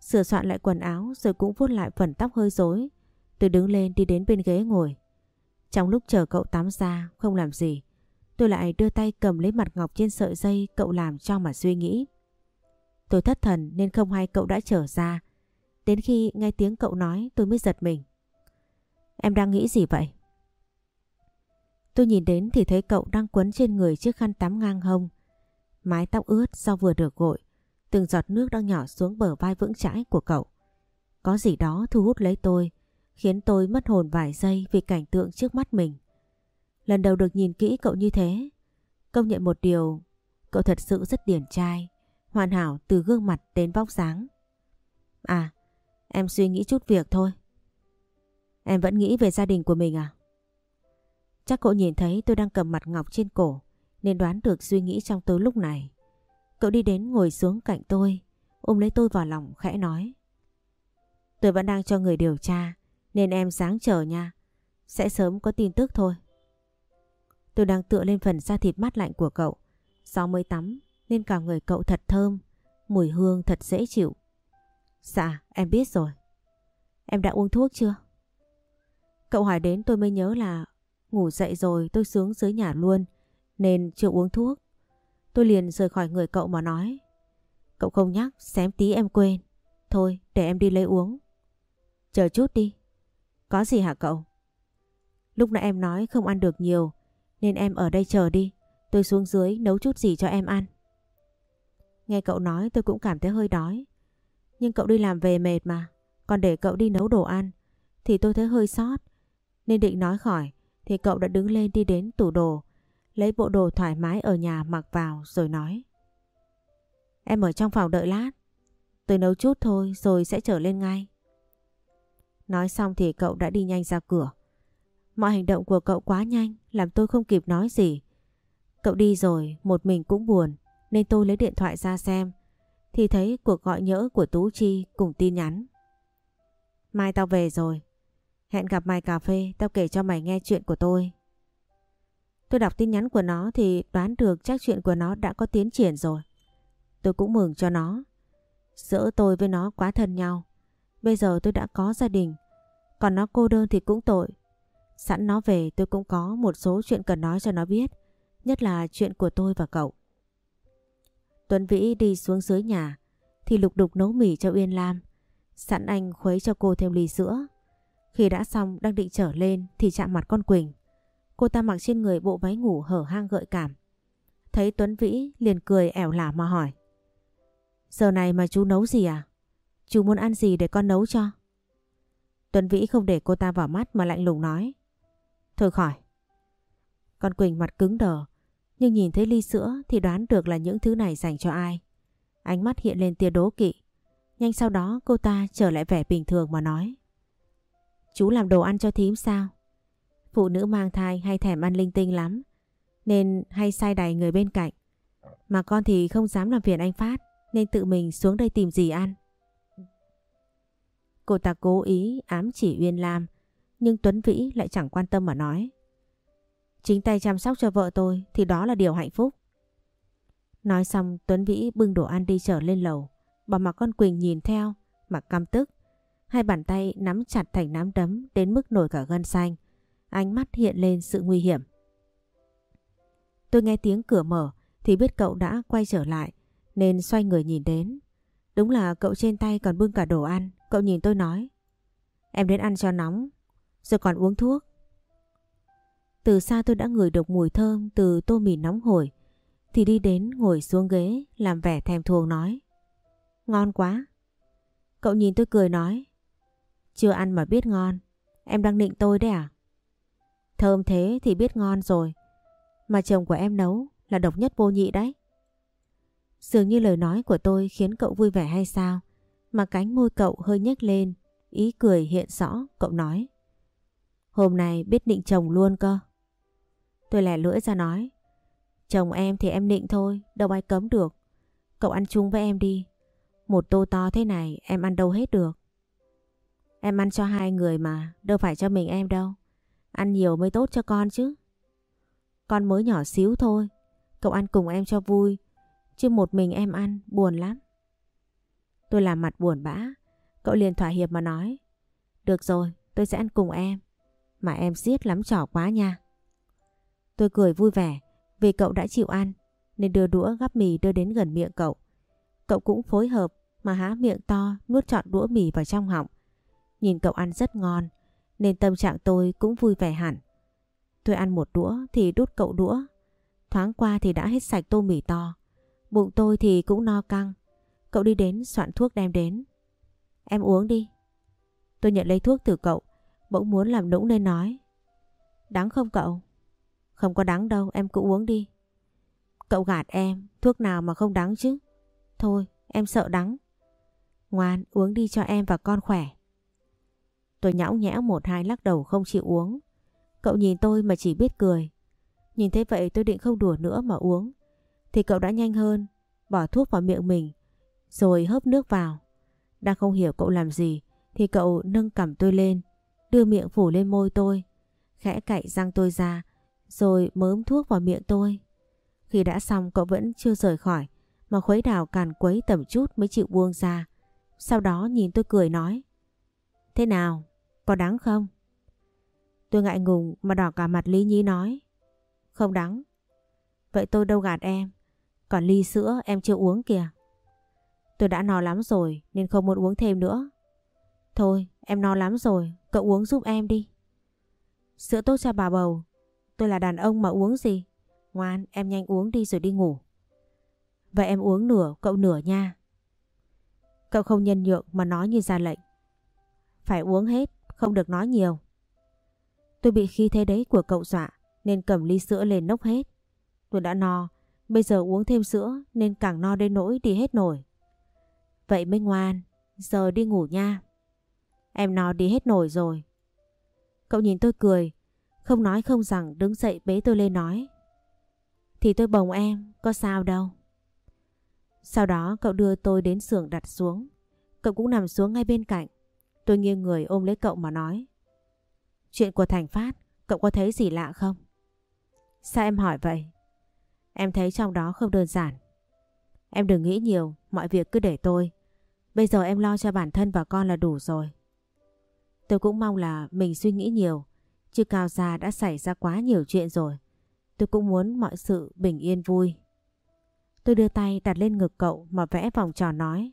Sửa soạn lại quần áo rồi cũng vuốt lại phần tóc hơi rối. Tôi đứng lên đi đến bên ghế ngồi. Trong lúc chờ cậu tắm ra không làm gì, tôi lại đưa tay cầm lấy mặt ngọc trên sợi dây cậu làm cho mà suy nghĩ. Tôi thất thần nên không hay cậu đã trở ra. Đến khi nghe tiếng cậu nói tôi mới giật mình. Em đang nghĩ gì vậy? Tôi nhìn đến thì thấy cậu đang quấn trên người chiếc khăn tắm ngang hông. Mái tóc ướt do vừa được gội, từng giọt nước đang nhỏ xuống bờ vai vững chãi của cậu. Có gì đó thu hút lấy tôi, khiến tôi mất hồn vài giây vì cảnh tượng trước mắt mình. Lần đầu được nhìn kỹ cậu như thế, công nhận một điều, cậu thật sự rất điển trai, hoàn hảo từ gương mặt đến vóc dáng. À, em suy nghĩ chút việc thôi. Em vẫn nghĩ về gia đình của mình à? Chắc cậu nhìn thấy tôi đang cầm mặt ngọc trên cổ nên đoán được suy nghĩ trong tôi lúc này. Cậu đi đến ngồi xuống cạnh tôi, ôm lấy tôi vào lòng khẽ nói. Tôi vẫn đang cho người điều tra nên em sáng chờ nha. Sẽ sớm có tin tức thôi. Tôi đang tựa lên phần da thịt mát lạnh của cậu. sau mới tắm nên cả người cậu thật thơm, mùi hương thật dễ chịu. Dạ, em biết rồi. Em đã uống thuốc chưa? Cậu hỏi đến tôi mới nhớ là ngủ dậy rồi tôi sướng dưới nhà luôn nên chưa uống thuốc. Tôi liền rời khỏi người cậu mà nói. Cậu không nhắc, xém tí em quên. Thôi, để em đi lấy uống. Chờ chút đi. Có gì hả cậu? Lúc nãy em nói không ăn được nhiều nên em ở đây chờ đi. Tôi xuống dưới nấu chút gì cho em ăn. Nghe cậu nói tôi cũng cảm thấy hơi đói. Nhưng cậu đi làm về mệt mà. Còn để cậu đi nấu đồ ăn thì tôi thấy hơi sót. Nên định nói khỏi thì cậu đã đứng lên đi đến tủ đồ. Lấy bộ đồ thoải mái ở nhà mặc vào rồi nói. Em ở trong phòng đợi lát. Tôi nấu chút thôi rồi sẽ trở lên ngay. Nói xong thì cậu đã đi nhanh ra cửa. Mọi hành động của cậu quá nhanh, làm tôi không kịp nói gì. Cậu đi rồi, một mình cũng buồn, nên tôi lấy điện thoại ra xem, thì thấy cuộc gọi nhỡ của Tú Chi cùng tin nhắn. Mai tao về rồi. Hẹn gặp mày cà phê tao kể cho mày nghe chuyện của tôi. Tôi đọc tin nhắn của nó thì đoán được chắc chuyện của nó đã có tiến triển rồi. Tôi cũng mừng cho nó. Giữa tôi với nó quá thân nhau. Bây giờ tôi đã có gia đình, còn nó cô đơn thì cũng tội. Sẵn nó về tôi cũng có một số chuyện cần nói cho nó biết, nhất là chuyện của tôi và cậu. Tuấn Vĩ đi xuống dưới nhà thì lục đục nấu mì cho Uyên Lam. Sẵn anh khuấy cho cô thêm ly sữa. Khi đã xong đang định trở lên thì chạm mặt con Quỳnh. Cô ta mặc trên người bộ váy ngủ hở hang gợi cảm. Thấy Tuấn Vĩ liền cười ẻo lả mà hỏi. Giờ này mà chú nấu gì à? Chú muốn ăn gì để con nấu cho? Tuấn Vĩ không để cô ta vào mắt mà lạnh lùng nói. Thôi khỏi. Con Quỳnh mặt cứng đờ, nhưng nhìn thấy ly sữa thì đoán được là những thứ này dành cho ai. Ánh mắt hiện lên tia đố kỵ. Nhanh sau đó cô ta trở lại vẻ bình thường mà nói. Chú làm đồ ăn cho thím sao? Phụ nữ mang thai hay thèm ăn linh tinh lắm. Nên hay sai đầy người bên cạnh. Mà con thì không dám làm phiền anh Phát. Nên tự mình xuống đây tìm gì ăn. Cô ta cố ý ám chỉ Uyên Lam. Nhưng Tuấn Vĩ lại chẳng quan tâm mà nói. Chính tay chăm sóc cho vợ tôi thì đó là điều hạnh phúc. Nói xong, Tuấn Vĩ bưng đồ ăn đi trở lên lầu. Bà mặc con Quỳnh nhìn theo, mà căm tức. Hai bàn tay nắm chặt thành nắm đấm đến mức nổi cả gân xanh. Ánh mắt hiện lên sự nguy hiểm. Tôi nghe tiếng cửa mở thì biết cậu đã quay trở lại, nên xoay người nhìn đến. Đúng là cậu trên tay còn bưng cả đồ ăn. Cậu nhìn tôi nói. Em đến ăn cho nóng, rồi còn uống thuốc. Từ xa tôi đã ngửi được mùi thơm từ tô mì nóng hổi, thì đi đến ngồi xuống ghế làm vẻ thèm thuồng nói. Ngon quá. Cậu nhìn tôi cười nói. Chưa ăn mà biết ngon. Em đang định tôi đấy à? Thơm thế thì biết ngon rồi. Mà chồng của em nấu là độc nhất vô nhị đấy. Dường như lời nói của tôi khiến cậu vui vẻ hay sao? Mà cánh môi cậu hơi nhếch lên. Ý cười hiện rõ, cậu nói. Hôm nay biết định chồng luôn cơ. Tôi lẻ lưỡi ra nói. Chồng em thì em định thôi, đâu ai cấm được. Cậu ăn chung với em đi. Một tô to thế này em ăn đâu hết được. Em ăn cho hai người mà, đâu phải cho mình em đâu. Ăn nhiều mới tốt cho con chứ. Con mới nhỏ xíu thôi, cậu ăn cùng em cho vui. Chứ một mình em ăn, buồn lắm. Tôi làm mặt buồn bã, cậu liền thỏa hiệp mà nói. Được rồi, tôi sẽ ăn cùng em. Mà em xiết lắm trò quá nha. Tôi cười vui vẻ vì cậu đã chịu ăn nên đưa đũa gắp mì đưa đến gần miệng cậu. Cậu cũng phối hợp mà há miệng to nuốt trọn đũa mì vào trong họng. Nhìn cậu ăn rất ngon nên tâm trạng tôi cũng vui vẻ hẳn. Tôi ăn một đũa thì đút cậu đũa. Thoáng qua thì đã hết sạch tô mì to. Bụng tôi thì cũng no căng. Cậu đi đến soạn thuốc đem đến. Em uống đi. Tôi nhận lấy thuốc từ cậu. Bỗng muốn làm nũng nên nói. Đắng không cậu? Không có đắng đâu, em cứ uống đi. Cậu gạt em, thuốc nào mà không đắng chứ? Thôi, em sợ đắng. Ngoan, uống đi cho em và con khỏe. Tôi nhão nhẽo một hai lắc đầu không chịu uống. Cậu nhìn tôi mà chỉ biết cười. Nhìn thấy vậy tôi định không đùa nữa mà uống. Thì cậu đã nhanh hơn, bỏ thuốc vào miệng mình, rồi hớp nước vào. Đang không hiểu cậu làm gì, thì cậu nâng cầm tôi lên, đưa miệng phủ lên môi tôi, khẽ cạy răng tôi ra, rồi mớm thuốc vào miệng tôi. Khi đã xong cậu vẫn chưa rời khỏi, mà khuấy đào càn quấy tầm chút mới chịu buông ra. Sau đó nhìn tôi cười nói. Thế nào? Có đáng không? Tôi ngại ngùng mà đỏ cả mặt Lý Nhi nói. Không đáng Vậy tôi đâu gạt em. Còn ly sữa em chưa uống kìa. Tôi đã no lắm rồi nên không muốn uống thêm nữa. Thôi em no lắm rồi, cậu uống giúp em đi. Sữa tốt cho bà bầu. Tôi là đàn ông mà uống gì? Ngoan em nhanh uống đi rồi đi ngủ. Vậy em uống nửa, cậu nửa nha. Cậu không nhân nhượng mà nói như ra lệnh. Phải uống hết, không được nói nhiều. Tôi bị khi thế đấy của cậu dọa nên cầm ly sữa lên nốc hết. Tôi đã no, bây giờ uống thêm sữa nên càng no đến nỗi đi hết nổi. Vậy mới ngoan, giờ đi ngủ nha. Em no đi hết nổi rồi. Cậu nhìn tôi cười, không nói không rằng đứng dậy bế tôi lên nói. Thì tôi bồng em, có sao đâu. Sau đó cậu đưa tôi đến giường đặt xuống. Cậu cũng nằm xuống ngay bên cạnh. Tôi nghiêng người ôm lấy cậu mà nói. Chuyện của Thành Phát, cậu có thấy gì lạ không? Sao em hỏi vậy? Em thấy trong đó không đơn giản. Em đừng nghĩ nhiều, mọi việc cứ để tôi. Bây giờ em lo cho bản thân và con là đủ rồi. Tôi cũng mong là mình suy nghĩ nhiều, chứ Cao Gia đã xảy ra quá nhiều chuyện rồi. tôi cũng muốn mọi sự bình yên vui. Tôi đưa tay đặt lên ngực cậu mà vẽ vòng tròn nói.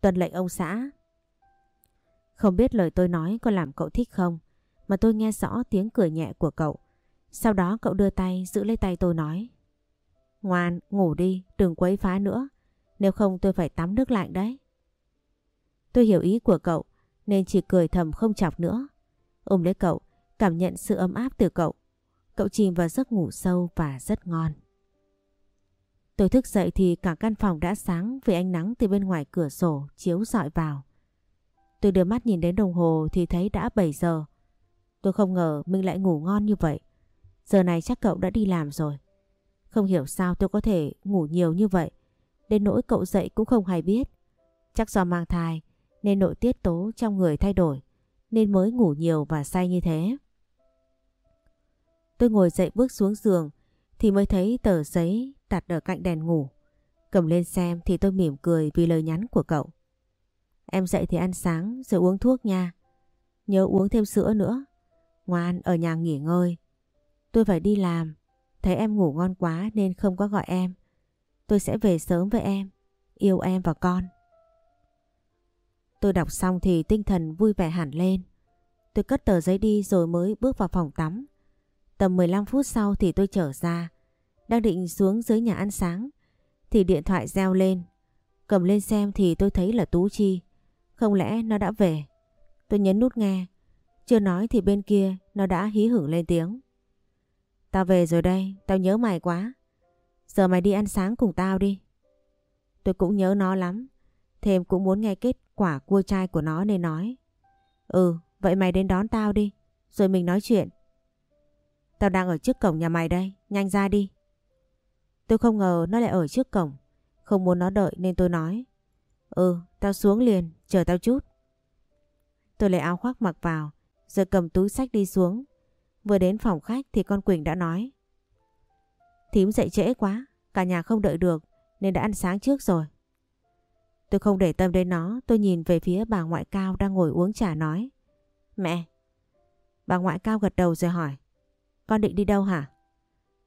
tuần lệnh ông xã. Không biết lời tôi nói có làm cậu thích không, mà tôi nghe rõ tiếng cười nhẹ của cậu. Sau đó cậu đưa tay giữ lấy tay tôi nói. Ngoan, ngủ đi, đừng quấy phá nữa, nếu không tôi phải tắm nước lạnh đấy. Tôi hiểu ý của cậu nên chỉ cười thầm không chọc nữa. Ôm lấy cậu, cảm nhận sự ấm áp từ cậu. Cậu chìm vào giấc ngủ sâu và rất ngon. Tôi thức dậy thì cả căn phòng đã sáng vì ánh nắng từ bên ngoài cửa sổ chiếu rọi vào. Tôi đưa mắt nhìn đến đồng hồ thì thấy đã 7 giờ. Tôi không ngờ mình lại ngủ ngon như vậy. Giờ này chắc cậu đã đi làm rồi. Không hiểu sao tôi có thể ngủ nhiều như vậy. Đến nỗi cậu dậy cũng không hay biết. Chắc do mang thai, nên nội tiết tố trong người thay đổi, nên mới ngủ nhiều và say như thế. Tôi ngồi dậy bước xuống giường thì mới thấy tờ giấy đặt ở cạnh đèn ngủ. Cầm lên xem thì tôi mỉm cười vì lời nhắn của cậu. Em dậy thì ăn sáng, rồi uống thuốc nha. Nhớ uống thêm sữa nữa. Ngoan, ở nhà nghỉ ngơi. Tôi phải đi làm. Thấy em ngủ ngon quá nên không có gọi em. Tôi sẽ về sớm với em. Yêu em và con. Tôi đọc xong thì tinh thần vui vẻ hẳn lên. Tôi cất tờ giấy đi rồi mới bước vào phòng tắm. Tầm 15 phút sau thì tôi trở ra. Đang định xuống dưới nhà ăn sáng. Thì điện thoại reo lên. Cầm lên xem thì tôi thấy là Tú Chi. Không lẽ nó đã về? Tôi nhấn nút nghe. Chưa nói thì bên kia nó đã hí hửng lên tiếng. Tao về rồi đây, tao nhớ mày quá. Giờ mày đi ăn sáng cùng tao đi. Tôi cũng nhớ nó lắm. Thêm cũng muốn nghe kết quả cua trai của nó nên nói. Ừ, vậy mày đến đón tao đi. Rồi mình nói chuyện. Tao đang ở trước cổng nhà mày đây, nhanh ra đi. Tôi không ngờ nó lại ở trước cổng. Không muốn nó đợi nên tôi nói. Ừ, tao xuống liền, chờ tao chút. Tôi lấy áo khoác mặc vào, rồi cầm túi sách đi xuống. Vừa đến phòng khách thì con Quỳnh đã nói. Thím dậy trễ quá, cả nhà không đợi được nên đã ăn sáng trước rồi. Tôi không để tâm đến nó, tôi nhìn về phía bà ngoại cao đang ngồi uống trà nói. Mẹ! Bà ngoại cao gật đầu rồi hỏi. Con định đi đâu hả?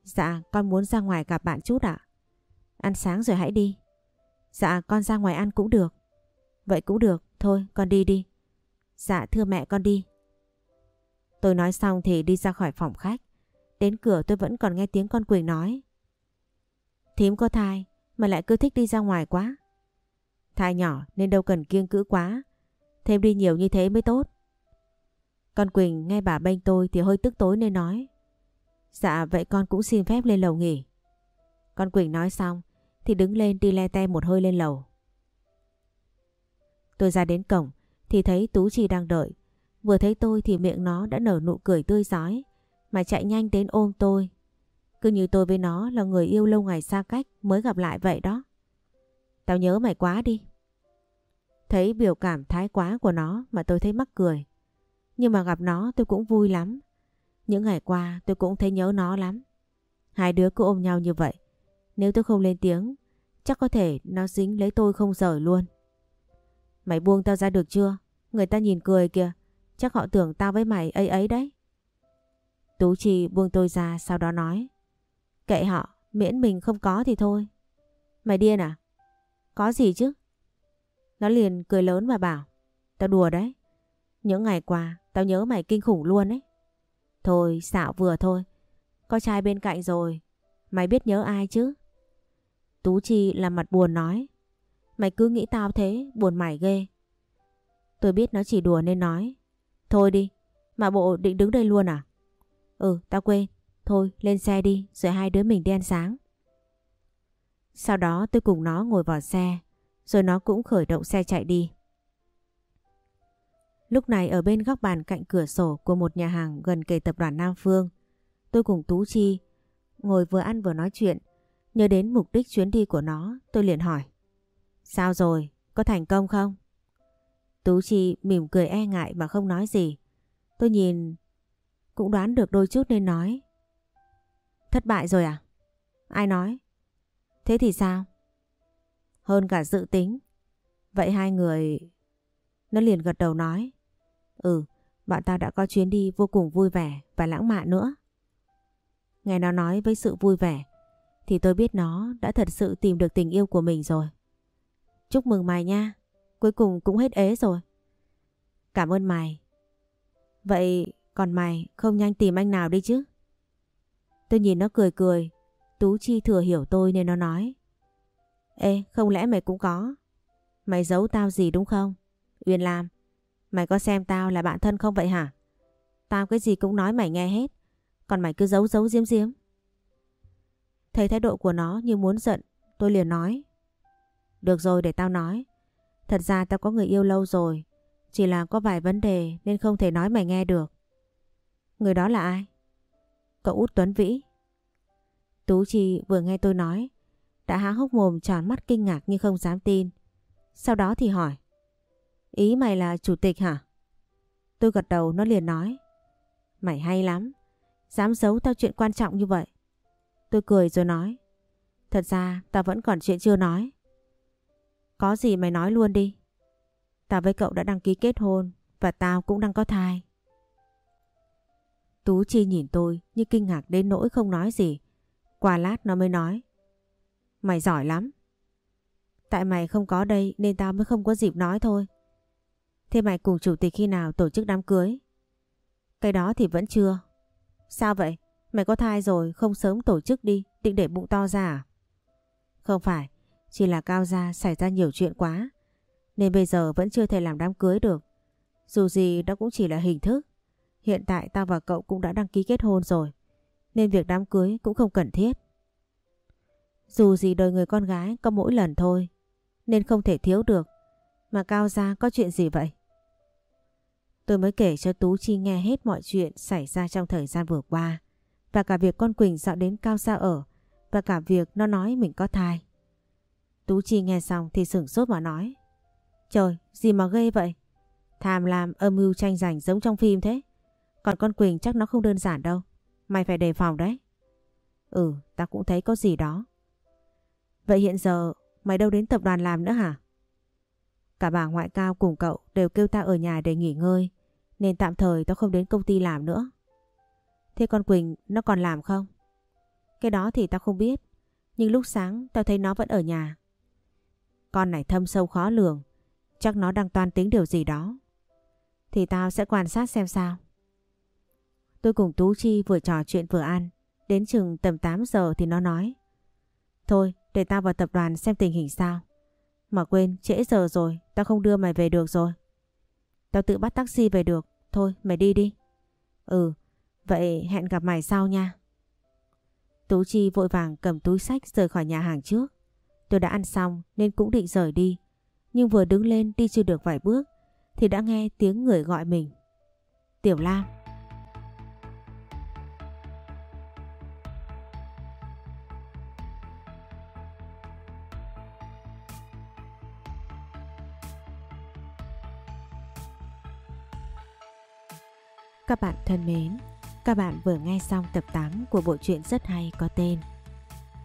Dạ, con muốn ra ngoài gặp bạn chút ạ. Ăn sáng rồi hãy đi. Dạ, con ra ngoài ăn cũng được. Vậy cũng được, thôi con đi đi. Dạ, thưa mẹ con đi. Tôi nói xong thì đi ra khỏi phòng khách. Đến cửa tôi vẫn còn nghe tiếng con Quỳnh nói. Thím có thai mà lại cứ thích đi ra ngoài quá. Thai nhỏ nên đâu cần kiêng cữ quá. Thêm đi nhiều như thế mới tốt. Con Quỳnh nghe bà bênh tôi thì hơi tức tối nên nói. Dạ vậy con cũng xin phép lên lầu nghỉ. Con Quỳnh nói xong thì đứng lên đi le te một hơi lên lầu. Tôi ra đến cổng thì thấy Tú Chi đang đợi. Vừa thấy tôi thì miệng nó đã nở nụ cười tươi giói mà chạy nhanh đến ôm tôi. Cứ như tôi với nó là người yêu lâu ngày xa cách mới gặp lại vậy đó. Tao nhớ mày quá đi. Thấy biểu cảm thái quá của nó mà tôi thấy mắc cười. Nhưng mà gặp nó tôi cũng vui lắm. Những ngày qua tôi cũng thấy nhớ nó lắm. Hai đứa cứ ôm nhau như vậy. Nếu tôi không lên tiếng, chắc có thể nó dính lấy tôi không rời luôn. Mày buông tao ra được chưa? Người ta nhìn cười kìa. Chắc họ tưởng tao với mày ấy ấy đấy. Tú Chi buông tôi ra sau đó nói. Kệ họ, miễn mình không có thì thôi. Mày điên à? Có gì chứ? Nó liền cười lớn và bảo. Tao đùa đấy. Những ngày qua tao nhớ mày kinh khủng luôn ấy. Thôi xạo vừa thôi. Có trai bên cạnh rồi. Mày biết nhớ ai chứ? Tú Chi làm mặt buồn nói. Mày cứ nghĩ tao thế, buồn mày ghê. Tôi biết nó chỉ đùa nên nói. Thôi đi, mà bộ định đứng đây luôn à? Ừ, tao quên. Thôi, lên xe đi, rồi hai đứa mình đi ăn sáng. Sau đó tôi cùng nó ngồi vào xe, rồi nó cũng khởi động xe chạy đi. Lúc này ở bên góc bàn cạnh cửa sổ của một nhà hàng gần kề tập đoàn Nam Phương, tôi cùng Tú Chi ngồi vừa ăn vừa nói chuyện. Nhớ đến mục đích chuyến đi của nó, tôi liền hỏi. Sao rồi? Có thành công không? Tú Chi mỉm cười e ngại mà không nói gì. Tôi nhìn cũng đoán được đôi chút nên nói. Thất bại rồi à? Ai nói? Thế thì sao? Hơn cả dự tính. Vậy hai người... Nó liền gật đầu nói. Ừ, bọn ta đã có chuyến đi vô cùng vui vẻ và lãng mạn nữa. Nghe nó nói với sự vui vẻ thì tôi biết nó đã thật sự tìm được tình yêu của mình rồi. Chúc mừng mày nha, cuối cùng cũng hết ế rồi. Cảm ơn mày. Vậy còn mày không nhanh tìm anh nào đi chứ? Tôi nhìn nó cười cười, Tú Chi thừa hiểu tôi nên nó nói. Ê, không lẽ mày cũng có? Mày giấu tao gì đúng không? Uyên Lam, mày có xem tao là bạn thân không vậy hả? Tao cái gì cũng nói mày nghe hết, còn mày cứ giấu giấu giếm giếm. Thấy thái độ của nó như muốn giận, tôi liền nói. Được rồi để tao nói. Thật ra tao có người yêu lâu rồi, chỉ là có vài vấn đề nên không thể nói mày nghe được. Người đó là ai? Cậu út Tuấn Vĩ. Tú Chi vừa nghe tôi nói, đã há hốc mồm tròn mắt kinh ngạc nhưng không dám tin. Sau đó thì hỏi. Ý mày là chủ tịch hả? Tôi gật đầu nó liền nói. Mày hay lắm, dám giấu tao chuyện quan trọng như vậy. Tôi cười rồi nói. Thật ra tao vẫn còn chuyện chưa nói. Có gì mày nói luôn đi. Tao với cậu đã đăng ký kết hôn và tao cũng đang có thai. Tú Chi nhìn tôi như kinh ngạc đến nỗi không nói gì. Qua lát nó mới nói. Mày giỏi lắm. Tại mày không có đây nên tao mới không có dịp nói thôi. Thế mày cùng chủ tịch khi nào tổ chức đám cưới? Cái đó thì vẫn chưa. Sao vậy? Mày có thai rồi không sớm tổ chức đi, định để bụng to ra à? Không phải, chỉ là cao gia xảy ra nhiều chuyện quá. Nên bây giờ vẫn chưa thể làm đám cưới được. Dù gì đó cũng chỉ là hình thức. Hiện tại tao và cậu cũng đã đăng ký kết hôn rồi. Nên việc đám cưới cũng không cần thiết. Dù gì đời người con gái có mỗi lần thôi. Nên không thể thiếu được. Mà Cao Gia có chuyện gì vậy? Tôi mới kể cho Tú Chi nghe hết mọi chuyện xảy ra trong thời gian vừa qua. Và cả việc con Quỳnh dạo đến Cao Gia ở. Và cả việc nó nói mình có thai. Tú Chi nghe xong thì sửng sốt mà nói. Trời, gì mà ghê vậy? Tham lam âm mưu tranh giành giống trong phim thế. Còn con Quỳnh chắc nó không đơn giản đâu. Mày phải đề phòng đấy. Ừ, ta cũng thấy có gì đó. Vậy hiện giờ mày đâu đến tập đoàn làm nữa hả? Cả bà ngoại cao cùng cậu đều kêu ta ở nhà để nghỉ ngơi. Nên tạm thời tao không đến công ty làm nữa. Thế con Quỳnh nó còn làm không? Cái đó thì tao không biết. Nhưng lúc sáng tao thấy nó vẫn ở nhà. Con này thâm sâu khó lường. Chắc nó đang toan tính điều gì đó. Thì tao sẽ quan sát xem sao. Tôi cùng Tú Chi vừa trò chuyện vừa ăn. Đến chừng tầm 8 giờ thì nó nói. Thôi, để tao vào tập đoàn xem tình hình sao. Mà quên, trễ giờ rồi, tao không đưa mày về được rồi. Tao tự bắt taxi về được. Thôi, mày đi đi. Ừ vậy hẹn gặp mày sau nha. Tú Chi vội vàng cầm túi sách rời khỏi nhà hàng trước. Tôi đã ăn xong nên cũng định rời đi. Nhưng vừa đứng lên đi chưa được vài bước thì đã nghe tiếng người gọi mình. Tiểu Lam. Các bạn thân mến, các bạn vừa nghe xong tập 8 của bộ truyện rất hay có tên